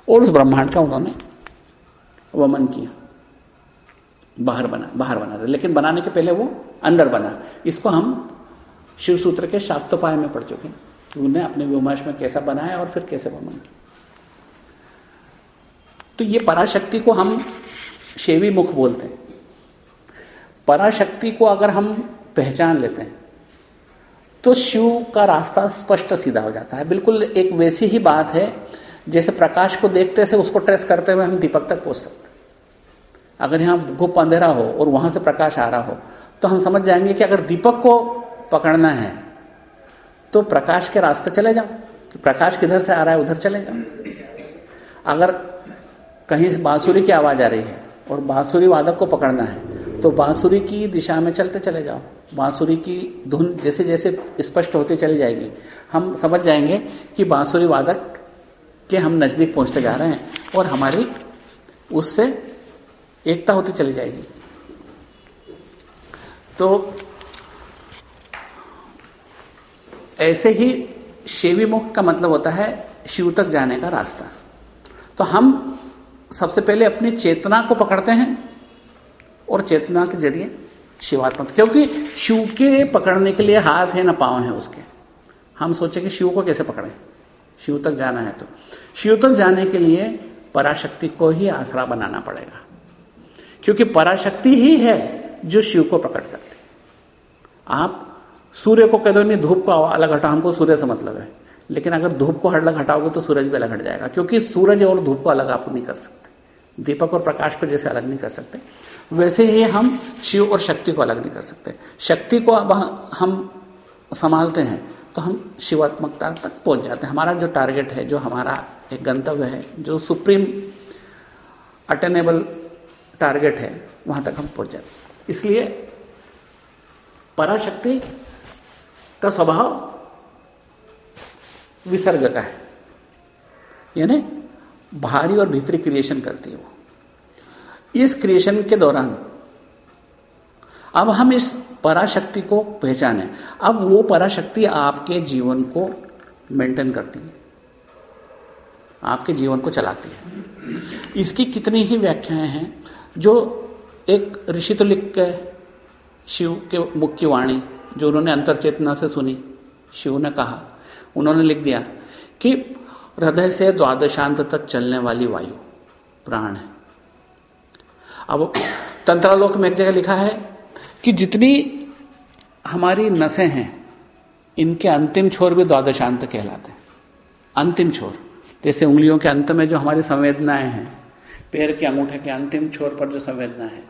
और उस ब्रह्मांड का उन्होंने वमन किया। बाहर बना बाहर बना रहे लेकिन बनाने के पहले वो अंदर बना। इसको हम शिव सूत्र के शाक्तोपाय में पढ़ चुके कि उन्हें अपने विमर्श में कैसा बनाया और फिर कैसे वमन किया। तो ये पराशक्ति को हम शेवी मुख बोलते हैं। पराशक्ति को अगर हम पहचान लेते हैं तो शिव का रास्ता स्पष्ट सीधा हो जाता है। बिल्कुल एक वैसी ही बात है, जैसे प्रकाश को देखते से उसको ट्रेस करते हुए हम दीपक तक पहुँच सकते अगर यहाँ गुप्त अंधेरा हो और वहाँ से प्रकाश आ रहा हो तो हम समझ जाएँगे कि अगर दीपक को पकड़ना है तो प्रकाश के रास्ते चले जाओ प्रकाश किधर से आ रहा है, उधर चले जाओ। अगर कहीं बांसुरी की आवाज़ आ रही है और बांसुरी वादक को पकड़ना है तो बांसुरी की दिशा में चलते चले जाओ। बांसुरी की धुन जैसे जैसे स्पष्ट होती चली जाएगी। हम समझ जाएँगे कि बांसुरी वादक के हम नज़दीक पहुँचते जा रहे हैं और हमारी उससे एकता होती चली जाएगी। तो ऐसे ही शेवी मुख का मतलब होता है शिव तक जाने का रास्ता। तो हम सबसे पहले अपनी चेतना को पकड़ते हैं। और चेतना के ज़रिए शिवात्मक। क्योंकि शिव के पकड़ने के लिए हाथ है ना पाँव है उसके। हम सोचे कि शिव को कैसे पकड़ें? शिव तक जाना है तो। शिव तक जाने के लिए पराशक्ति को ही आसरा बनाना पड़ेगा। क्योंकि पराशक्ति ही है जो शिव को प्रकट करती। आप सूर्य को कह दो, नहीं, धूप को अलग हटा हमको सूर्य से मतलब है। लेकिन अगर धूप को अलग हटाओगे तो सूरज भी अलग हट जाएगा। क्योंकि सूरज और धूप को अलग आप नहीं कर सकते। दीपक और प्रकाश को जैसे अलग नहीं कर सकते। वैसे ही हम शिव और शक्ति को अलग नहीं कर सकते। शक्ति को अब हम संभालते हैं तो हम शिवात्मकता तक पहुँच जाते हैं। हमारा जो टारगेट है, जो हमारा एक गंतव्य है, जो सुप्रीम अटेनेबल टारगेट है, वहाँ तक हम पहुँच जाते हैं। इसलिए पराशक्ति का स्वभाव विसर्ग का है। यानी बाहरी और भीतरी क्रिएशन करती है वो। इस क्रिएशन के दौरान। अब हम इस पराशक्ति को पहचाने। अब वो पराशक्ति आपके जीवन को मेंटेन करती है। आपके जीवन को चलाती है। इसकी कितनी ही व्याख्याएँ हैं, जो एक ऋषि तो लिख के, शिव के मुख्य वाणी, जो उन्होंने अंतर चेतना से सुनी, शिव ने कहा, उन्होंने लिख दिया कि हृदय से द्वादशांत तक चलने वाली वायु, प्राण है। अब तंत्रालोक में एक जगह लिखा है कि जितनी हमारी नसें हैं, इनके अंतिम छोर भी द्वादशांत कहलाते हैं। अंतिम छोर। जैसे उंगलियों के अंत में जो हमारी संवेदनाएँ हैं, पैर के अंगूठे के अंतिम छोर पर जो संवेदना है,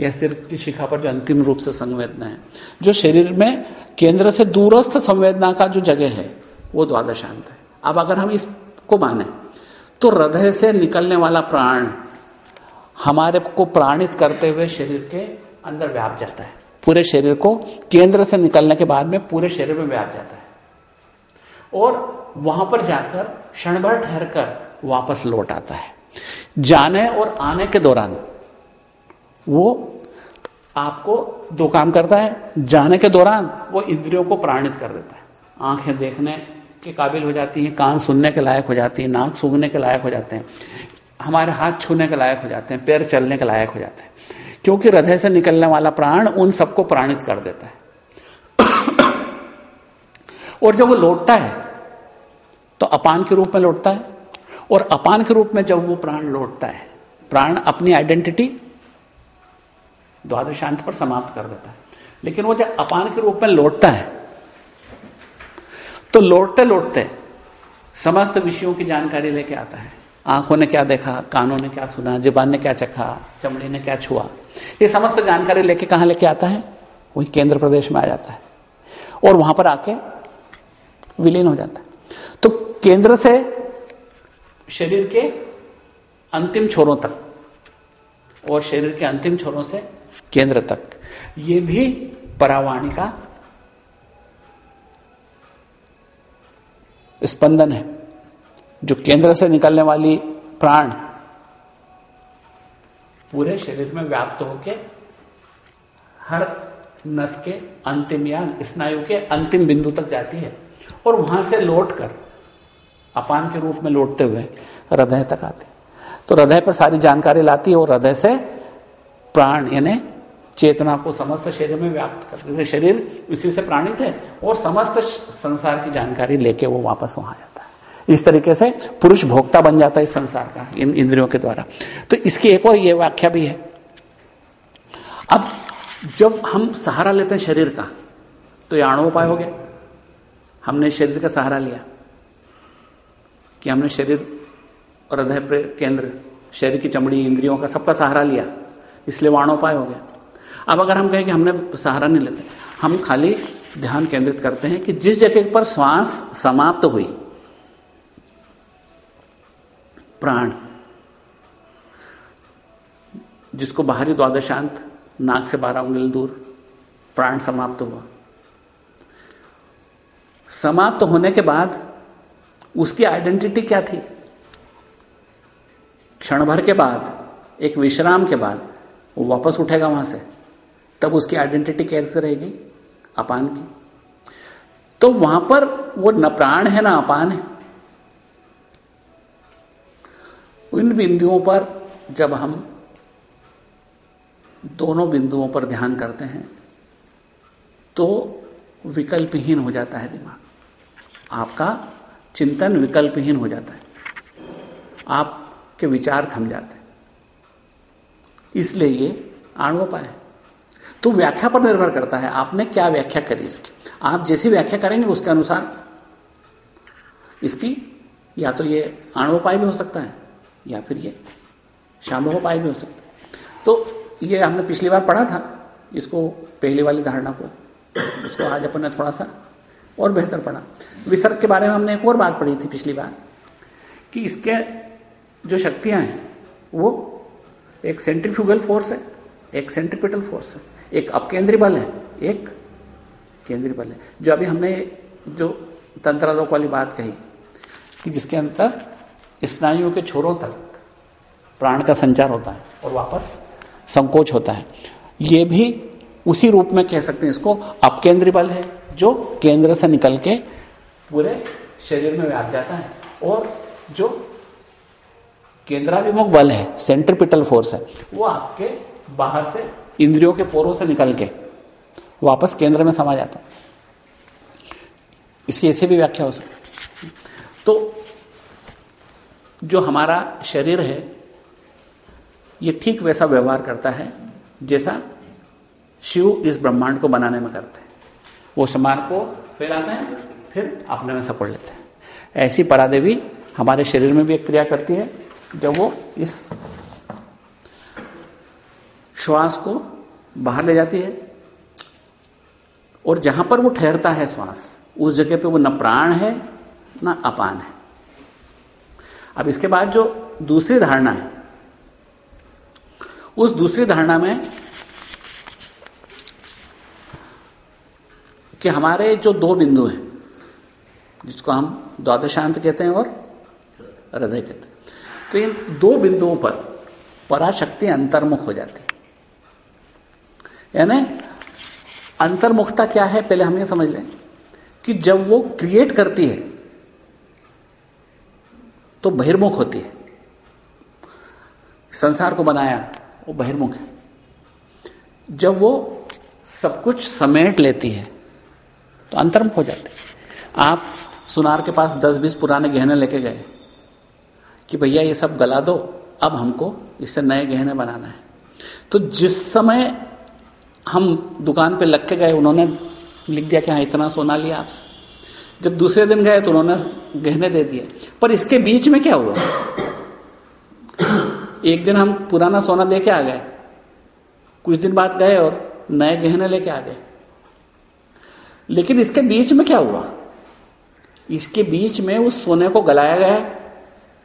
या सिर की शिखा पर जो अंतिम रूप से संवेदना है, जो शरीर में केंद्र से दूरस्थ संवेदना का जो जगह है, वो द्वादशांत है। अब अगर हम इसको माने तो हृदय से निकलने वाला प्राण हमारे को प्राणित करते हुए शरीर के अंदर व्याप जाता है। पूरे शरीर को केंद्र से निकलने के बाद में पूरे शरीर में व्याप जाता है। और वहाँ पर जाकर क्षण भर ठहर कर वापस लौट आता है। जाने और आने के दौरान वो आपको दो काम करता है। जाने के दौरान वो इंद्रियों को प्राणित कर देता है। आँखें देखने के काबिल हो जाती हैं, कान सुनने के लायक हो जाती हैं, नाक सूंघने के लायक हो जाते हैं। हमारे हाथ छूने के लायक हो जाते हैं, पैर चलने के लायक हो जाते हैं। क्योंकि हृदय से निकलने वाला प्राण उन सबको प्राणित कर देता है। और जब वो लौटता है तो अपान के रूप में लौटता है, और अपान के रूप में जब वो प्राण लौटता है, प्राण अपनी आइडेंटिटी द्वादशांत पर समाप्त कर देता है। लेकिन वो जब अपान के रूप में लौटता है तो लौटते लौटते समस्त विषयों की जानकारी लेके आता है। आँखों ने क्या देखा, कानों ने क्या सुना, ज़ुबान ने क्या चखा, चमड़ी ने क्या छुआ? ये समस्त जानकारी लेके कहाँ लेके आता है? वही केंद्र प्रदेश में आ जाता है। और वहाँ पर आके विलीन हो जाता है। तो केंद्र से शरीर के अंतिम छोरों तक और शरीर के अंतिम छोरों से केंद्र तक, ये भी परावाणी का स्पंदन है। जो केंद्र से निकलने वाली प्राण पूरे शरीर में व्याप्त होके हर नस के अंतिम या स्नायु के अंतिम बिंदु तक जाती है और वहाँ से लौटकर अपान के रूप में लौटते हुए हृदय तक आते तो हृदय पर सारी जानकारी लाती है और हृदय से प्राण, यानी चेतना को समस्त शरीर में व्याप्त करते शरीर उसी से प्राणित है और समस्त संसार की जानकारी लेके वो वापस वहाँ है। इस तरीके से पुरुष भोक्ता बन जाता है इस संसार का, इन इंद्रियों के द्वारा। तो इसकी एक और ये व्याख्या भी है। अब जब हम सहारा लेते हैं शरीर का तो ये आणोपाय हो गया। हमने शरीर का सहारा लिया कि हमने शरीर और हृदय केंद्र, शरीर की चमड़ी, इंद्रियों का सबका सहारा लिया, इसलिए वाणोपाय हो गया। अब अगर हम कहें कि हमने सहारा नहीं लेते, हम खाली ध्यान केंद्रित करते हैं कि जिस जगह पर श्वास समाप्त तो हुई प्राण। जिसको बाहरी द्वादशांत, नाक से बारह उंगल दूर, प्राण समाप्त हुआ। समाप्त होने के बाद उसकी आइडेंटिटी क्या थी? क्षण भर के बाद, एक विश्राम के बाद, वो वापस उठेगा वहाँ से। तब उसकी आइडेंटिटी कैसे रहेगी? अपान की। तो वहाँ पर वो न प्राण है, ना अपान है। इन बिंदुओं पर जब हम दोनों बिंदुओं पर ध्यान करते हैं तो विकल्पहीन हो जाता है दिमाग। आपका चिंतन विकल्पहीन हो जाता है। आपके विचार थम जाते हैं। इसलिए ये आणवोपाय है। तो व्याख्या पर निर्भर करता है, आपने क्या व्याख्या करी इसकी? आप जैसी व्याख्या करेंगे, उसके अनुसार। इसकी या तो ये आणवोपाय भी हो सकता है या फिर ये शामोपाय भी हो सकता है। तो ये हमने पिछली बार पढ़ा था, इसको पहली वाली धारणा को। उसको आज अपन ने थोड़ा सा और बेहतर पढ़ा। विसर्ग के बारे में हमने एक और बात पढ़ी थी पिछली बार, कि इसके जो शक्तियाँ हैं, वो एक सेंट्रीफ्यूगल फोर्स है, एक सेंट्रीपिटल फोर्स है, एक अपकेंद्रीय बल है, एक केंद्रीय बल है। जो अभी हमने जो तंत्रालोक वाली बात कही, कि जिसके अंदर स्नायुओं के छोरों तक प्राण का संचार होता है और वापस संकोच होता है। ये भी उसी रूप में कह सकते हैं इसको। अपकेंद्रीय बल है जो केंद्र से निकल के पूरे शरीर में व्याप जाता है और जो केंद्राभिमुख बल है सेंट्रिपिटल फोर्स है, वो आपके बाहर से इंद्रियों के पोरों से निकल के वापस केंद्र में समा जाता है। इसकी ऐसे भी व्याख्या हो सकती तो जो हमारा शरीर है, ये ठीक वैसा व्यवहार करता है जैसा शिव इस ब्रह्मांड को बनाने में करते हैं। वो समान को फैलाते हैं, फिर अपने में सपड़ लेते हैं। ऐसी परादेवी हमारे शरीर में भी एक क्रिया करती है, जब वो इस श्वास को बाहर ले जाती है, और जहाँ पर वो ठहरता है श्वास, उस जगह पे वो न प्राण है, न अपान है। अब इसके बाद जो दूसरी धारणा है, उस दूसरी धारणा में कि हमारे जो दो बिंदु हैं, जिसको हम द्वादशांत कहते हैं और हृदय कहते हैं तो इन दो बिंदुओं पर पराशक्ति अंतर्मुख हो जाती है। यानी अंतर्मुखता क्या है, पहले हम ये समझ लें कि जब वो क्रिएट करती है तो बहिर्मुख होती है। संसार को बनाया, वो बहिर्मुख है। जब वो सब कुछ समेट लेती है तो अंतर्मुख हो जाती है। आप सुनार के पास दस बीस पुराने गहने लेके गए कि भैया ये सब गला दो, अब हमको इससे नए गहने बनाना है। तो जिस समय हम दुकान पे लग के गए, उन्होंने लिख दिया कि हाँ इतना सोना लिया आपसे। जब दूसरे दिन गए तो उन्होंने गहने दे दिए। पर इसके बीच में क्या हुआ? एक दिन हम पुराना सोना दे के आ गए। कुछ दिन बाद गए और नए गहने लेके आ गए। लेकिन इसके बीच में क्या हुआ? इसके बीच में उस सोने को गलाया गया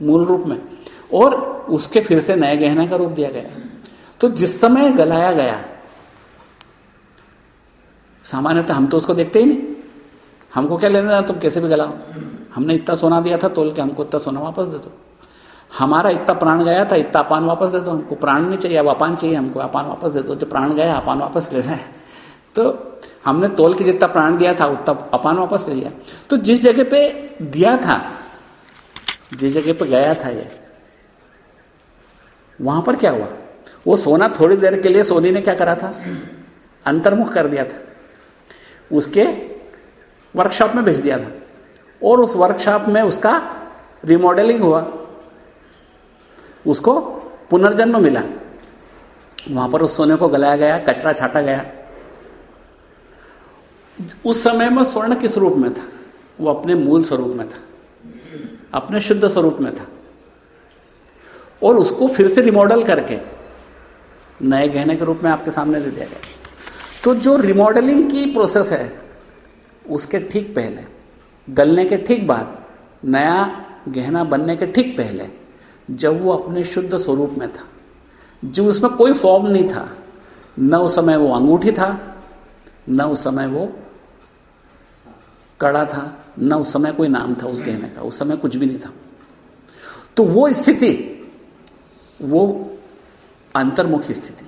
मूल रूप में और उसके फिर से नए गहने का रूप दिया गया। तो जिस समय गलाया गया, सामान्यतः हम तो उसको देखते ही नहीं। हमको क्या लेना तुम कैसे भी गलाओ। हमने इतना सोना दिया था, तोल के हमको इतना सोना वापस दे दो। हमारा इतना प्राण गया था, इतना अपान वापस दे दो हमको। प्राण नहीं चाहिए, अब अपान चाहिए हमको। अपान वापस दे दो, जो प्राण गया, अपान वापस ले जाए तो हमने तोल के जितना प्राण दिया था, उतना अपान वापस ले लिया। तो जिस जगह पे दिया था, जिस जगह पे गया था ये, वहाँ पर क्या हुआ? वो सोना थोड़ी देर के लिए सोनी ने क्या करा था? अंतर्मुख कर दिया था। उसके वर्कशॉप में भेज दिया था। और उस वर्कशॉप में उसका रिमॉडलिंग हुआ। उसको पुनर्जन्म मिला। वहाँ पर उस सोने को गलाया गया, कचरा छाटा गया। उस समय में स्वर्ण किस रूप में था? वो अपने मूल स्वरूप में था। अपने शुद्ध स्वरूप में था। और उसको फिर से रिमॉडल करके नए गहने के रूप में आपके सामने दे दिया गया। तो जो रिमॉडलिंग की प्रोसेस है उसके ठीक पहले, गलने के ठीक बाद, नया गहना बनने के ठीक पहले, जब वो अपने शुद्ध स्वरूप में था। जो उसमें कोई फॉर्म नहीं था, न उस समय वो अंगूठी था, न उस समय वो कड़ा था, न उस समय कोई नाम था उस गहने का, उस समय कुछ भी नहीं था। तो वो स्थिति, वो अंतर्मुखी स्थिति,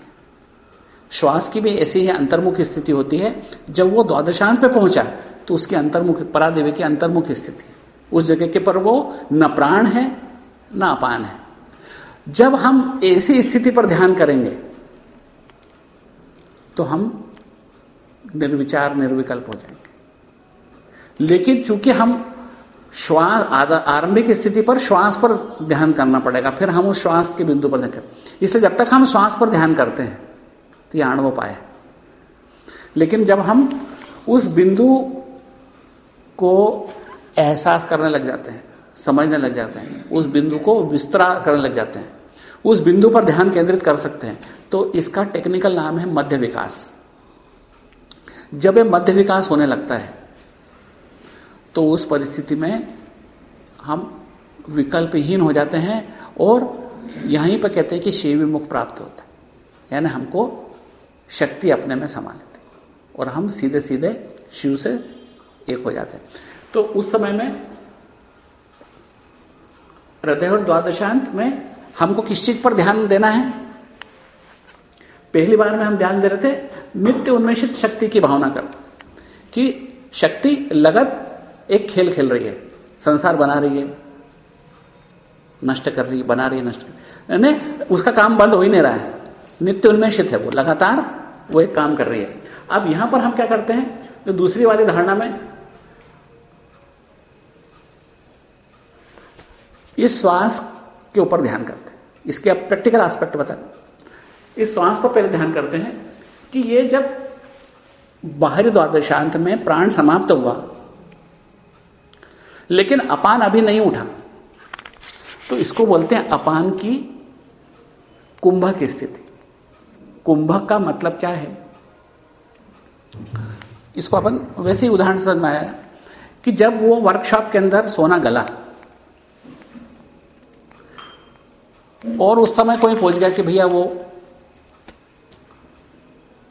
श्वास की भी ऐसी ही अंतर्मुख स्थिति होती है, जब वो द्वादशांत पे पहुँचा तो उसकी अंतर्मुख, परादेवी की अंतर्मुख स्थिति। उस जगह के पर वो न प्राण है, न अपान है। जब हम ऐसी स्थिति पर ध्यान करेंगे तो हम निर्विचार, निर्विकल्प हो जाएँगे। लेकिन चूँकि हम श्वास आरंभिक स्थिति पर श्वास पर ध्यान करना पड़ेगा, फिर हम उस श्वास के बिंदु पर ध्यान करें। इसलिए जब तक हम श्वास पर ध्यान करते हैं तो ये आणव पाए लेकिन जब हम उस बिंदु को एहसास करने लग जाते हैं, समझने लग जाते हैं। उस बिंदु को विस्तरा करने लग जाते हैं। उस बिंदु पर ध्यान केंद्रित कर सकते हैं। तो इसका टेक्निकल नाम है मध्य विकास। जब ये मध्य विकास होने लगता है तो उस परिस्थिति में हम विकल्पहीन हो जाते हैं और यहीं पर कहते हैं कि शिव विमुख प्राप्त होता है। यानी हमको शक्ति अपने में समा लेते और हम सीधे सीधे शिव से एक हो जाते हैं। तो उस समय में हृदय और द्वादशांत में हमको किस चीज़ पर ध्यान देना है? पहली बार में हम ध्यान दे रहे थे, नित्य उन्मेषित शक्ति की भावना कर कि शक्ति लगत एक खेल खेल रही है, संसार बना रही है, नष्ट कर रही है बना रही है, नष्ट यानी उसका काम बंद हो ही नहीं रहा है। नित्य उन्मेषित है वो, लगातार वो एक काम कर रही है। अब यहाँ पर हम क्या करते हैं? जो दूसरी वाली धारणा में इस श्वास के ऊपर ध्यान करते हैं। इसके आप प्रैक्टिकल एस्पेक्ट बता इस श्वास पर पहले ध्यान करते हैं कि ये जब बाहरी द्वादशांत में प्राण समाप्त हुआ, लेकिन अपान अभी नहीं उठा तो इसको बोलते हैं अपान की कुंभक स्थिति। कुंभक का मतलब क्या है? इसको अपन वैसे ही उदाहरण समझ में आया कि जब वो वर्कशॉप के अंदर सोना गला और उस समय कोई पूछ गया कि भैया वो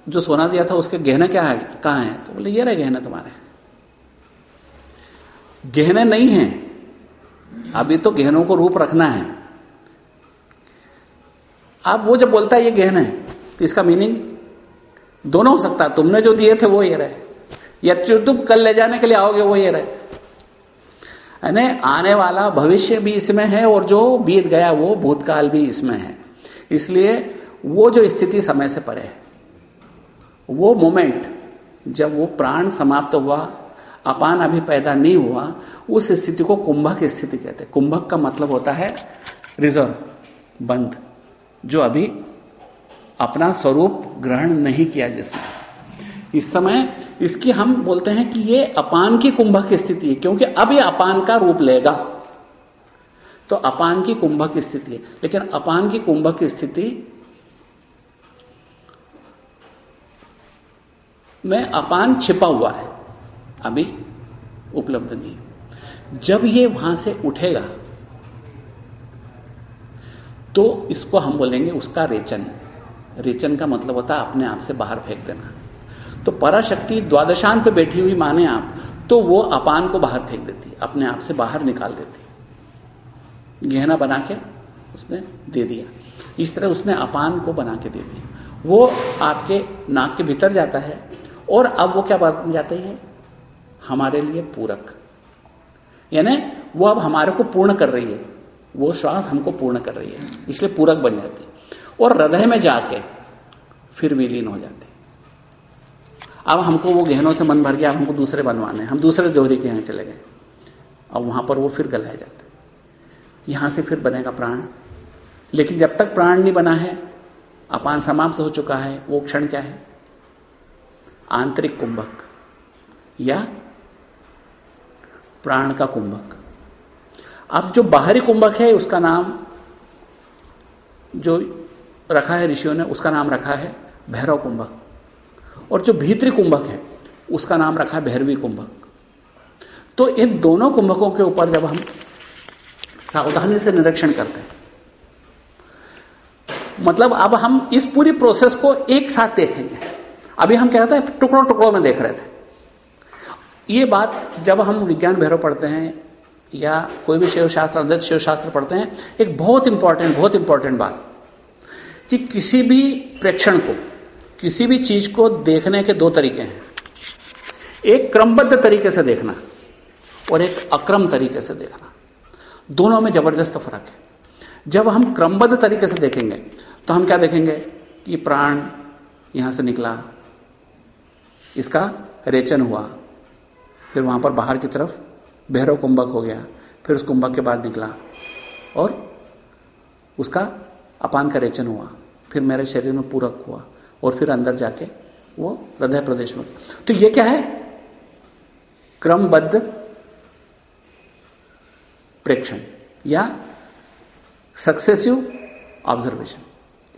जो सोना दिया था, उसके गहने क्या है, कहाँ है? तो बोले, ये रहे गहने तुम्हारे गहने नहीं है। अभी तो गहनों को रूप रखना है। अब वो जब बोलता है, ये गहन है तो इसका मीनिंग दोनों हो सकता है। तुमने जो दिए थे, वो ये रहे। या तुम कल ले जाने के लिए आओगे, वो ये रहे। यानी आने वाला भविष्य भी इसमें है और जो बीत गया वो भूतकाल भी इसमें है। इसलिए वो जो स्थिति समय से परे है, वो मोमेंट जब वो प्राण समाप्त हुआ, अपान अभी पैदा नहीं हुआ, उस स्थिति को कुंभक स्थिति कहते हैं। कुंभक का मतलब होता है रिज़र्व बंद जो अभी अपना स्वरूप ग्रहण नहीं किया जिसने। इस समय इसकी हम बोलते हैं कि ये अपान की कुंभक स्थिति है, क्योंकि अब ये अपान का रूप लेगा। तो अपान की कुंभक स्थिति है। लेकिन अपान की कुंभक स्थिति, में अपान छिपा हुआ है। अभी उपलब्ध नहीं जब ये वहाँ से उठेगा तो इसको हम बोलेंगे उसका रेचन। रेचन का मतलब होता है अपने आप से बाहर फेंक देना। तो पराशक्ति द्वादशांत पे बैठी हुई माने आप तो वो अपान को बाहर फेंक देती, अपने आप से बाहर निकाल देती। गहना बना के उसने दे दिया। इस तरह उसने अपान को बना के दे दिया। वो आपके नाक के भीतर जाता है, और अब वो क्या बन जाते हैं? हमारे लिए पूरक। यानी वो अब हमारे को पूर्ण कर रही है। वो श्वास हमको पूर्ण कर रही है, इसलिए पूरक बन जाती। है और हृदय में जाके फिर विलीन हो जाते। अब हमको वो गहनों से मन भर गया, अब हमको दूसरे बनवाने हम दूसरे जोहरी के यहाँ चले गए। अब वहाँ पर वो फिर गलाए जाते यहाँ से फिर बनेगा प्राण। लेकिन जब तक प्राण नहीं बना है, अपान समाप्त हो चुका है, वो क्षण क्या है? आंतरिक कुंभक या प्राण का कुंभक। अब जो बाहरी कुंभक है, उसका नाम जो रखा है ऋषियों ने, उसका नाम रखा है भैरव कुंभक। और जो भीतरी कुंभक है, उसका नाम रखा है भैरवी कुंभक। तो इन दोनों कुंभकों के ऊपर जब हम सावधानी से निरीक्षण करते हैं मतलब अब हम इस पूरी प्रोसेस को एक साथ देखेंगे। अभी हम क्या हैं, टुकड़ों टुकड़ों में देख रहे थे। ये बात जब हम विज्ञान भैरव पढ़ते हैं, या कोई भी शिव शास्त्र अद्वैत शिव शास्त्र पढ़ते हैं, एक बहुत इंपॉर्टेंट बहुत इंपॉर्टेंट बात कि किसी भी प्रेक्षण को किसी भी चीज़ को देखने के दो तरीके हैं। एक क्रमबद्ध तरीके से देखना और एक अक्रम तरीके से देखना। दोनों में ज़बरदस्त फ़र्क है। जब हम क्रमबद्ध तरीके से देखेंगे तो हम क्या देखेंगे कि प्राण यहाँ से निकला, इसका रेचन हुआ, फिर वहाँ पर बाहर की तरफ़ भैरव कुंभक हो गया, फिर उस कुंभक के बाद निकला और उसका अपान का रेचन हुआ, फिर मेरे शरीर में पूरक हुआ। और फिर अंदर जाके वो हृदय प्रदेश में। तो ये क्या है? क्रमबद्ध प्रेक्षण या सक्सेसिव ऑब्जर्वेशन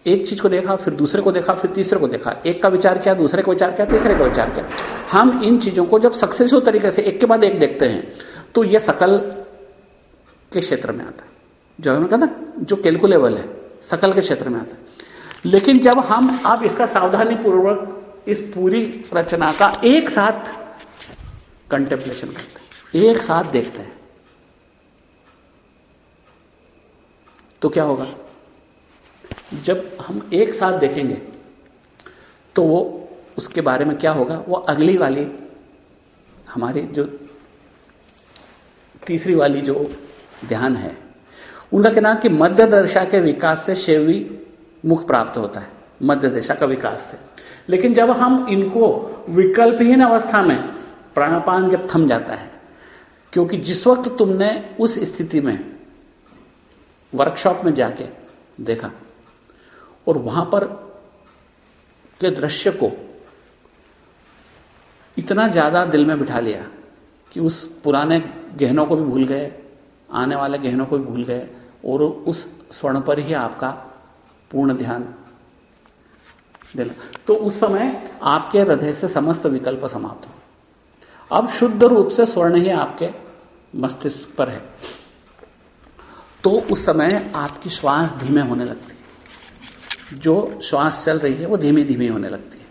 एक चीज़ को देखा, फिर दूसरे को देखा, फिर तीसरे को देखा। एक का विचार किया, दूसरे का विचार किया, तीसरे का विचार किया। हम इन चीज़ों को जब सक्सेसिव तरीके से, एक के बाद एक देखते हैं तो यह सकल के क्षेत्र में आता है। जो हमने कहा ना, जो कैलकुलेबल है, सकल के क्षेत्र में आता है। लेकिन जब हम अब इसका सावधानी पूर्वक इस पूरी रचना का एक साथ कंटेम्पलेशन करते हैं, एक साथ देखते हैं तो क्या होगा? जब हम एक साथ देखेंगे तो वो, उसके बारे में क्या होगा? वो अगली वाली, हमारी जो तीसरी वाली जो ध्यान है, उनका कहना कि मध्य दर्शा के विकास से शेवी मुख प्राप्त होता है, मध्य दिशा का विकास से। लेकिन जब हम इनको विकल्पहीन अवस्था में, प्राणापान जब थम जाता है, क्योंकि जिस वक्त तुमने उस स्थिति में वर्कशॉप में जाके देखा, और वहाँ पर के दृश्य को इतना ज़्यादा दिल में बिठा लिया कि उस पुराने गहनों को भी भूल गए, आने वाले गहनों को भी भूल गए, और उस स्वर्ण पर ही आपका पूर्ण ध्यान देना। तो उस समय आपके हृदय से समस्त विकल्प समाप्त हो। अब शुद्ध रूप से स्वर्ण ही आपके मस्तिष्क पर है। तो उस समय आपकी श्वास धीमे होने लगती है। जो श्वास चल रही है, वो धीमी धीमी होने लगती है।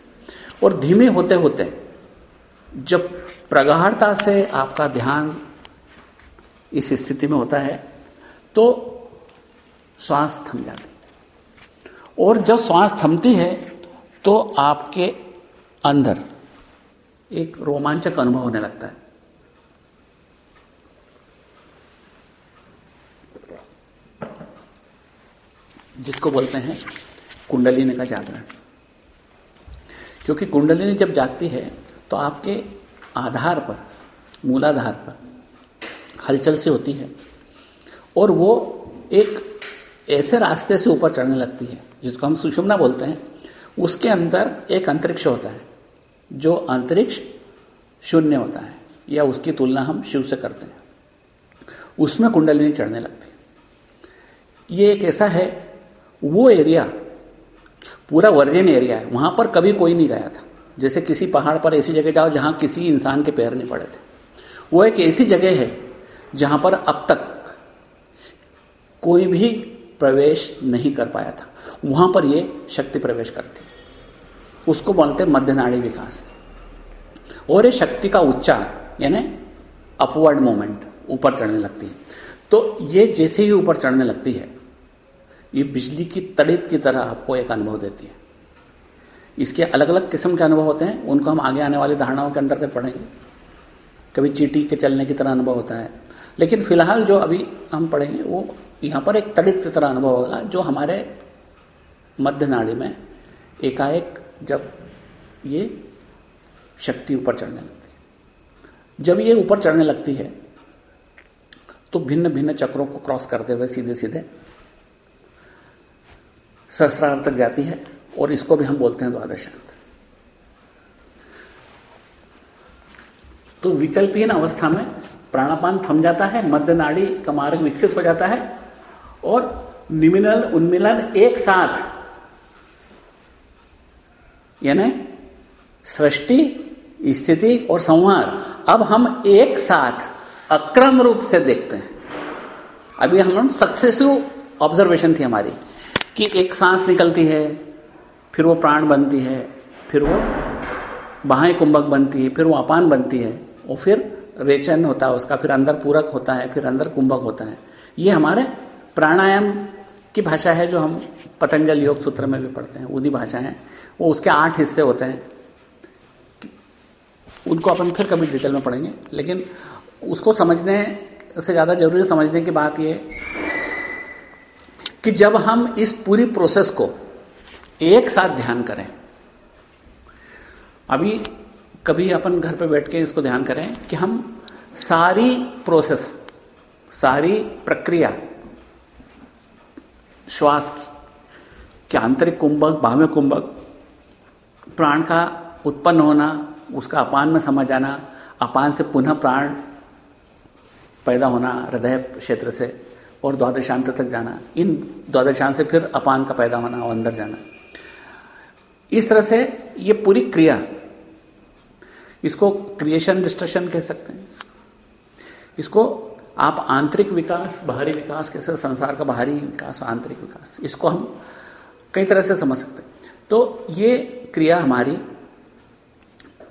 और धीमे होते होते जब प्रगाढ़ता से आपका ध्यान इस स्थिति में होता है तो श्वास थम जाती है। और जब श्वास थमती है तो आपके अंदर एक रोमांचक अनुभव होने लगता है। जिसको बोलते हैं कुंडलिनी का जागरण। क्योंकि कुंडलिनी जब जागती है तो आपके आधार पर, मूलाधार पर हलचल से होती है और वो एक ऐसे रास्ते से ऊपर चढ़ने लगती है जिसको हम सुषुम्ना बोलते हैं, उसके अंदर एक अंतरिक्ष होता है, जो अंतरिक्ष शून्य होता है, या उसकी तुलना हम शिव से करते हैं। उसमें कुंडलिनी चढ़ने लगती है। ये एक ऐसा है, वो एरिया पूरा वर्जिन एरिया है, वहाँ पर कभी कोई नहीं गया था। जैसे किसी पहाड़ पर ऐसी जगह जाओ जहाँ किसी इंसान के पैर नहीं पड़े थे। वो एक ऐसी जगह है, जहाँ पर अब तक कोई भी प्रवेश नहीं कर पाया था। वहाँ पर ये शक्ति प्रवेश करती उसको बोलते मध्य नाड़ी विकास। और ये शक्ति का उच्चार, यानी अपवर्ड मोमेंट ऊपर चढ़ने लगती है। तो ये जैसे ही ऊपर चढ़ने लगती है, ये बिजली की तड़ित की तरह आपको एक अनुभव देती है। इसके अलग अलग किस्म के अनुभव होते हैं, उनको हम आगे आने वाली धारणाओं के अंतर्गत पढ़ेंगे। कभी चीटी के चलने की तरह अनुभव होता है, लेकिन फ़िलहाल जो अभी हम पढ़ेंगे, वो यहाँ पर एक तड़ित की तरह अनुभव होगा, जो हमारे मध्य नाड़ी में एकाएक जब ये शक्ति ऊपर चढ़ने लगती है। जब ये ऊपर चढ़ने लगती है तो भिन्न भिन्न चक्रों को क्रॉस करते हुए सीधे सीधे सहस्त्रार तक जाती है और इसको भी हम बोलते हैं द्वादशांत तो विकल्पहीन अवस्था में प्राणापान थम जाता है मध्य नाड़ी का मार्ग विकसित हो जाता है और निमिनल उन्मिलन एक साथ यानी सृष्टि, स्थिति और संहार। अब हम एक साथ अक्रम रूप से देखते हैं। अभी हम सक्सेसिव ऑब्जर्वेशन थी हमारी, कि एक सांस निकलती है, फिर वो प्राण बनती है, फिर वो बाहें कुंभक बनती है, फिर वो अपान बनती है, और फिर रेचन होता है उसका, फिर अंदर पूरक होता है, फिर अंदर कुंभक होता है। ये हमारे प्राणायाम की भाषा है जो हम पतंजल योग सूत्र में भी पढ़ते हैं उन्हीं भाषा है। वो उसके आठ हिस्से होते हैं। उनको अपन फिर कभी डिटेल में पढ़ेंगे, लेकिन उसको समझने से ज़्यादा ज़रूरी समझने की बात ये कि जब हम इस पूरी प्रोसेस को एक साथ ध्यान करें, अभी कभी अपन घर पे बैठ के इसको ध्यान करें कि हम सारी प्रोसेस सारी प्रक्रिया, श्वास की कि आंतरिक कुंभक, बाह्य कुंभक प्राण का उत्पन्न होना, उसका अपान में समझ आना अपान से पुनः प्राण पैदा होना, हृदय क्षेत्र से, और द्वादशांत तक जाना, इन द्वादशांत से फिर अपान का पैदा होना, और अंदर जाना। इस तरह से ये पूरी क्रिया, इसको क्रिएशन डिस्ट्रक्शन कह सकते हैं। इसको आप आंतरिक विकास, बाहरी विकास, कैसे संसार का बाहरी विकास, आंतरिक विकास, इसको हम कई तरह से समझ सकते हैं। तो ये क्रिया हमारी,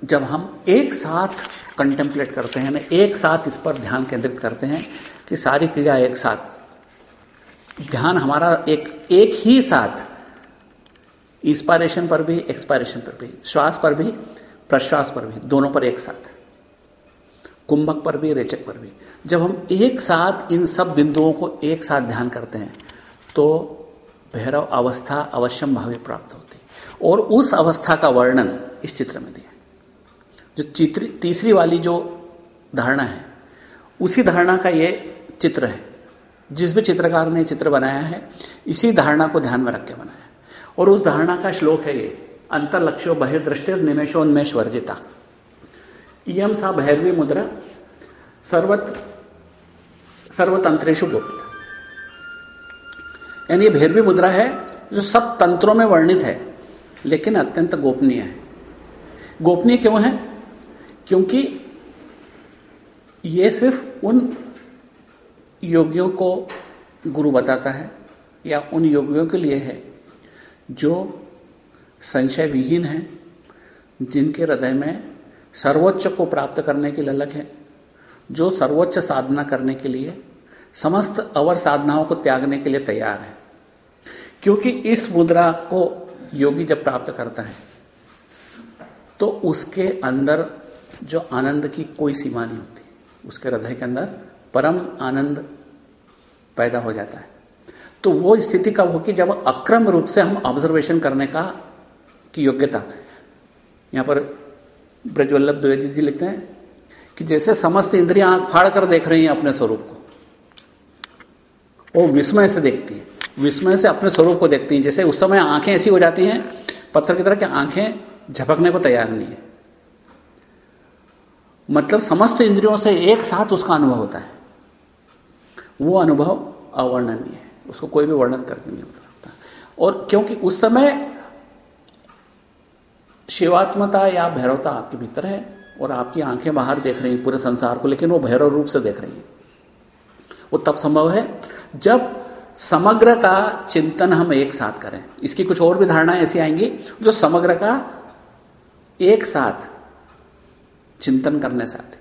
जब हम एक साथ कंटेम्पलेट करते हैं ना एक साथ इस पर ध्यान केंद्रित करते हैं कि सारी क्रिया एक साथ। ध्यान हमारा एक एक ही साथ इंस्पायरेशन पर भी एक्सपायरेशन पर भी, श्वास पर भी, प्रश्वास पर भी, दोनों पर एक साथ। कुंभक पर भी, रेचक पर भी। जब हम एक साथ इन सब बिंदुओं को एक साथ ध्यान करते हैं तो भैरव अवस्था अवश्यम भावी प्राप्त होती और उस अवस्था का वर्णन इस चित्र में दिया जो चित्र, तीसरी वाली जो धारणा है, उसी धारणा का ये चित्र है। जिस भी चित्रकार ने चित्र बनाया है, इसी धारणा को ध्यान में रख के बनाया और उस धारणा का श्लोक है ये, अंतर्लक्ष्यो बहिर्दृष्टि निमेशोन्मेष वर्जिता इम सा भैरवी मुद्रा, सर्वत सर्वतंत्रेशु यानी ये भैरवी मुद्रा है, जो सब तंत्रों में वर्णित है। लेकिन अत्यंत गोपनीय है। गोपनीय क्यों है? क्योंकि ये सिर्फ़ उन योगियों को गुरु बताता है या उन योगियों के लिए है जो संशय विहीन है, जिनके हृदय में सर्वोच्च को प्राप्त करने की ललक है, जो सर्वोच्च साधना करने के लिए, समस्त अवर साधनाओं को त्यागने के लिए तैयार है। क्योंकि इस मुद्रा को योगी जब प्राप्त करता है तो उसके अंदर जो आनंद की कोई सीमा नहीं होती। उसके हृदय के अंदर परम आनंद पैदा हो जाता है। तो वो स्थिति कब होगी? जब अक्रम रूप से हम ऑब्जर्वेशन करने का की योग्यता। यहाँ पर ब्रजवल्लभ द्विवेदी जी लिखते हैं कि जैसे समस्त इंद्रियाँ आँख फाड़ कर देख रही हैं अपने स्वरूप को, वो विस्मय से देखती है। विस्मय से अपने स्वरूप को देखती हैं। जैसे उस समय आँखें ऐसी हो जाती हैं, पत्थर की तरह की आँखें झपकने को तैयार नहीं है। मतलब समस्त इंद्रियों से एक साथ उसका अनुभव होता है। वो अनुभव अवर्णनीय है। उसको कोई भी वर्णन करके नहीं बता सकता। और क्योंकि उस समय शिवात्मता या भैरवता आपके भीतर है और आपकी आँखें बाहर देख रही हैं पूरे संसार को, लेकिन वो भैरव रूप से देख रही हैं। वो तब संभव है जब समग्र का चिंतन हम एक साथ करें। इसकी कुछ और भी धारणाएँ ऐसी आएँगी जो समग्र का एक साथ चिंतन करने से आते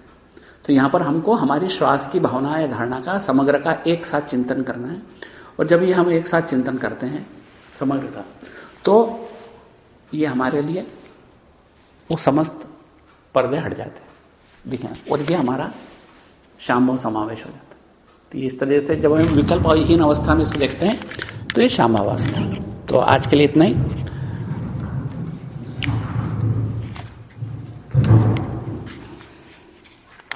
तो यहाँ पर हमको हमारी श्वास की भावना या धारणा का समग्र का एक साथ चिंतन करना है। और जब ये हम एक साथ चिंतन करते हैं समग्र का तो ये हमारे लिए वो समस्त पर्दे हट जाते हैं। दिखें और ये हमारा शाम्भव समावेश हो जाता तो इस तरह से जब हम विकल्प और हीन अवस्था में इसको देखते हैं तो ये शामावस्था तो आज के लिए इतना ही।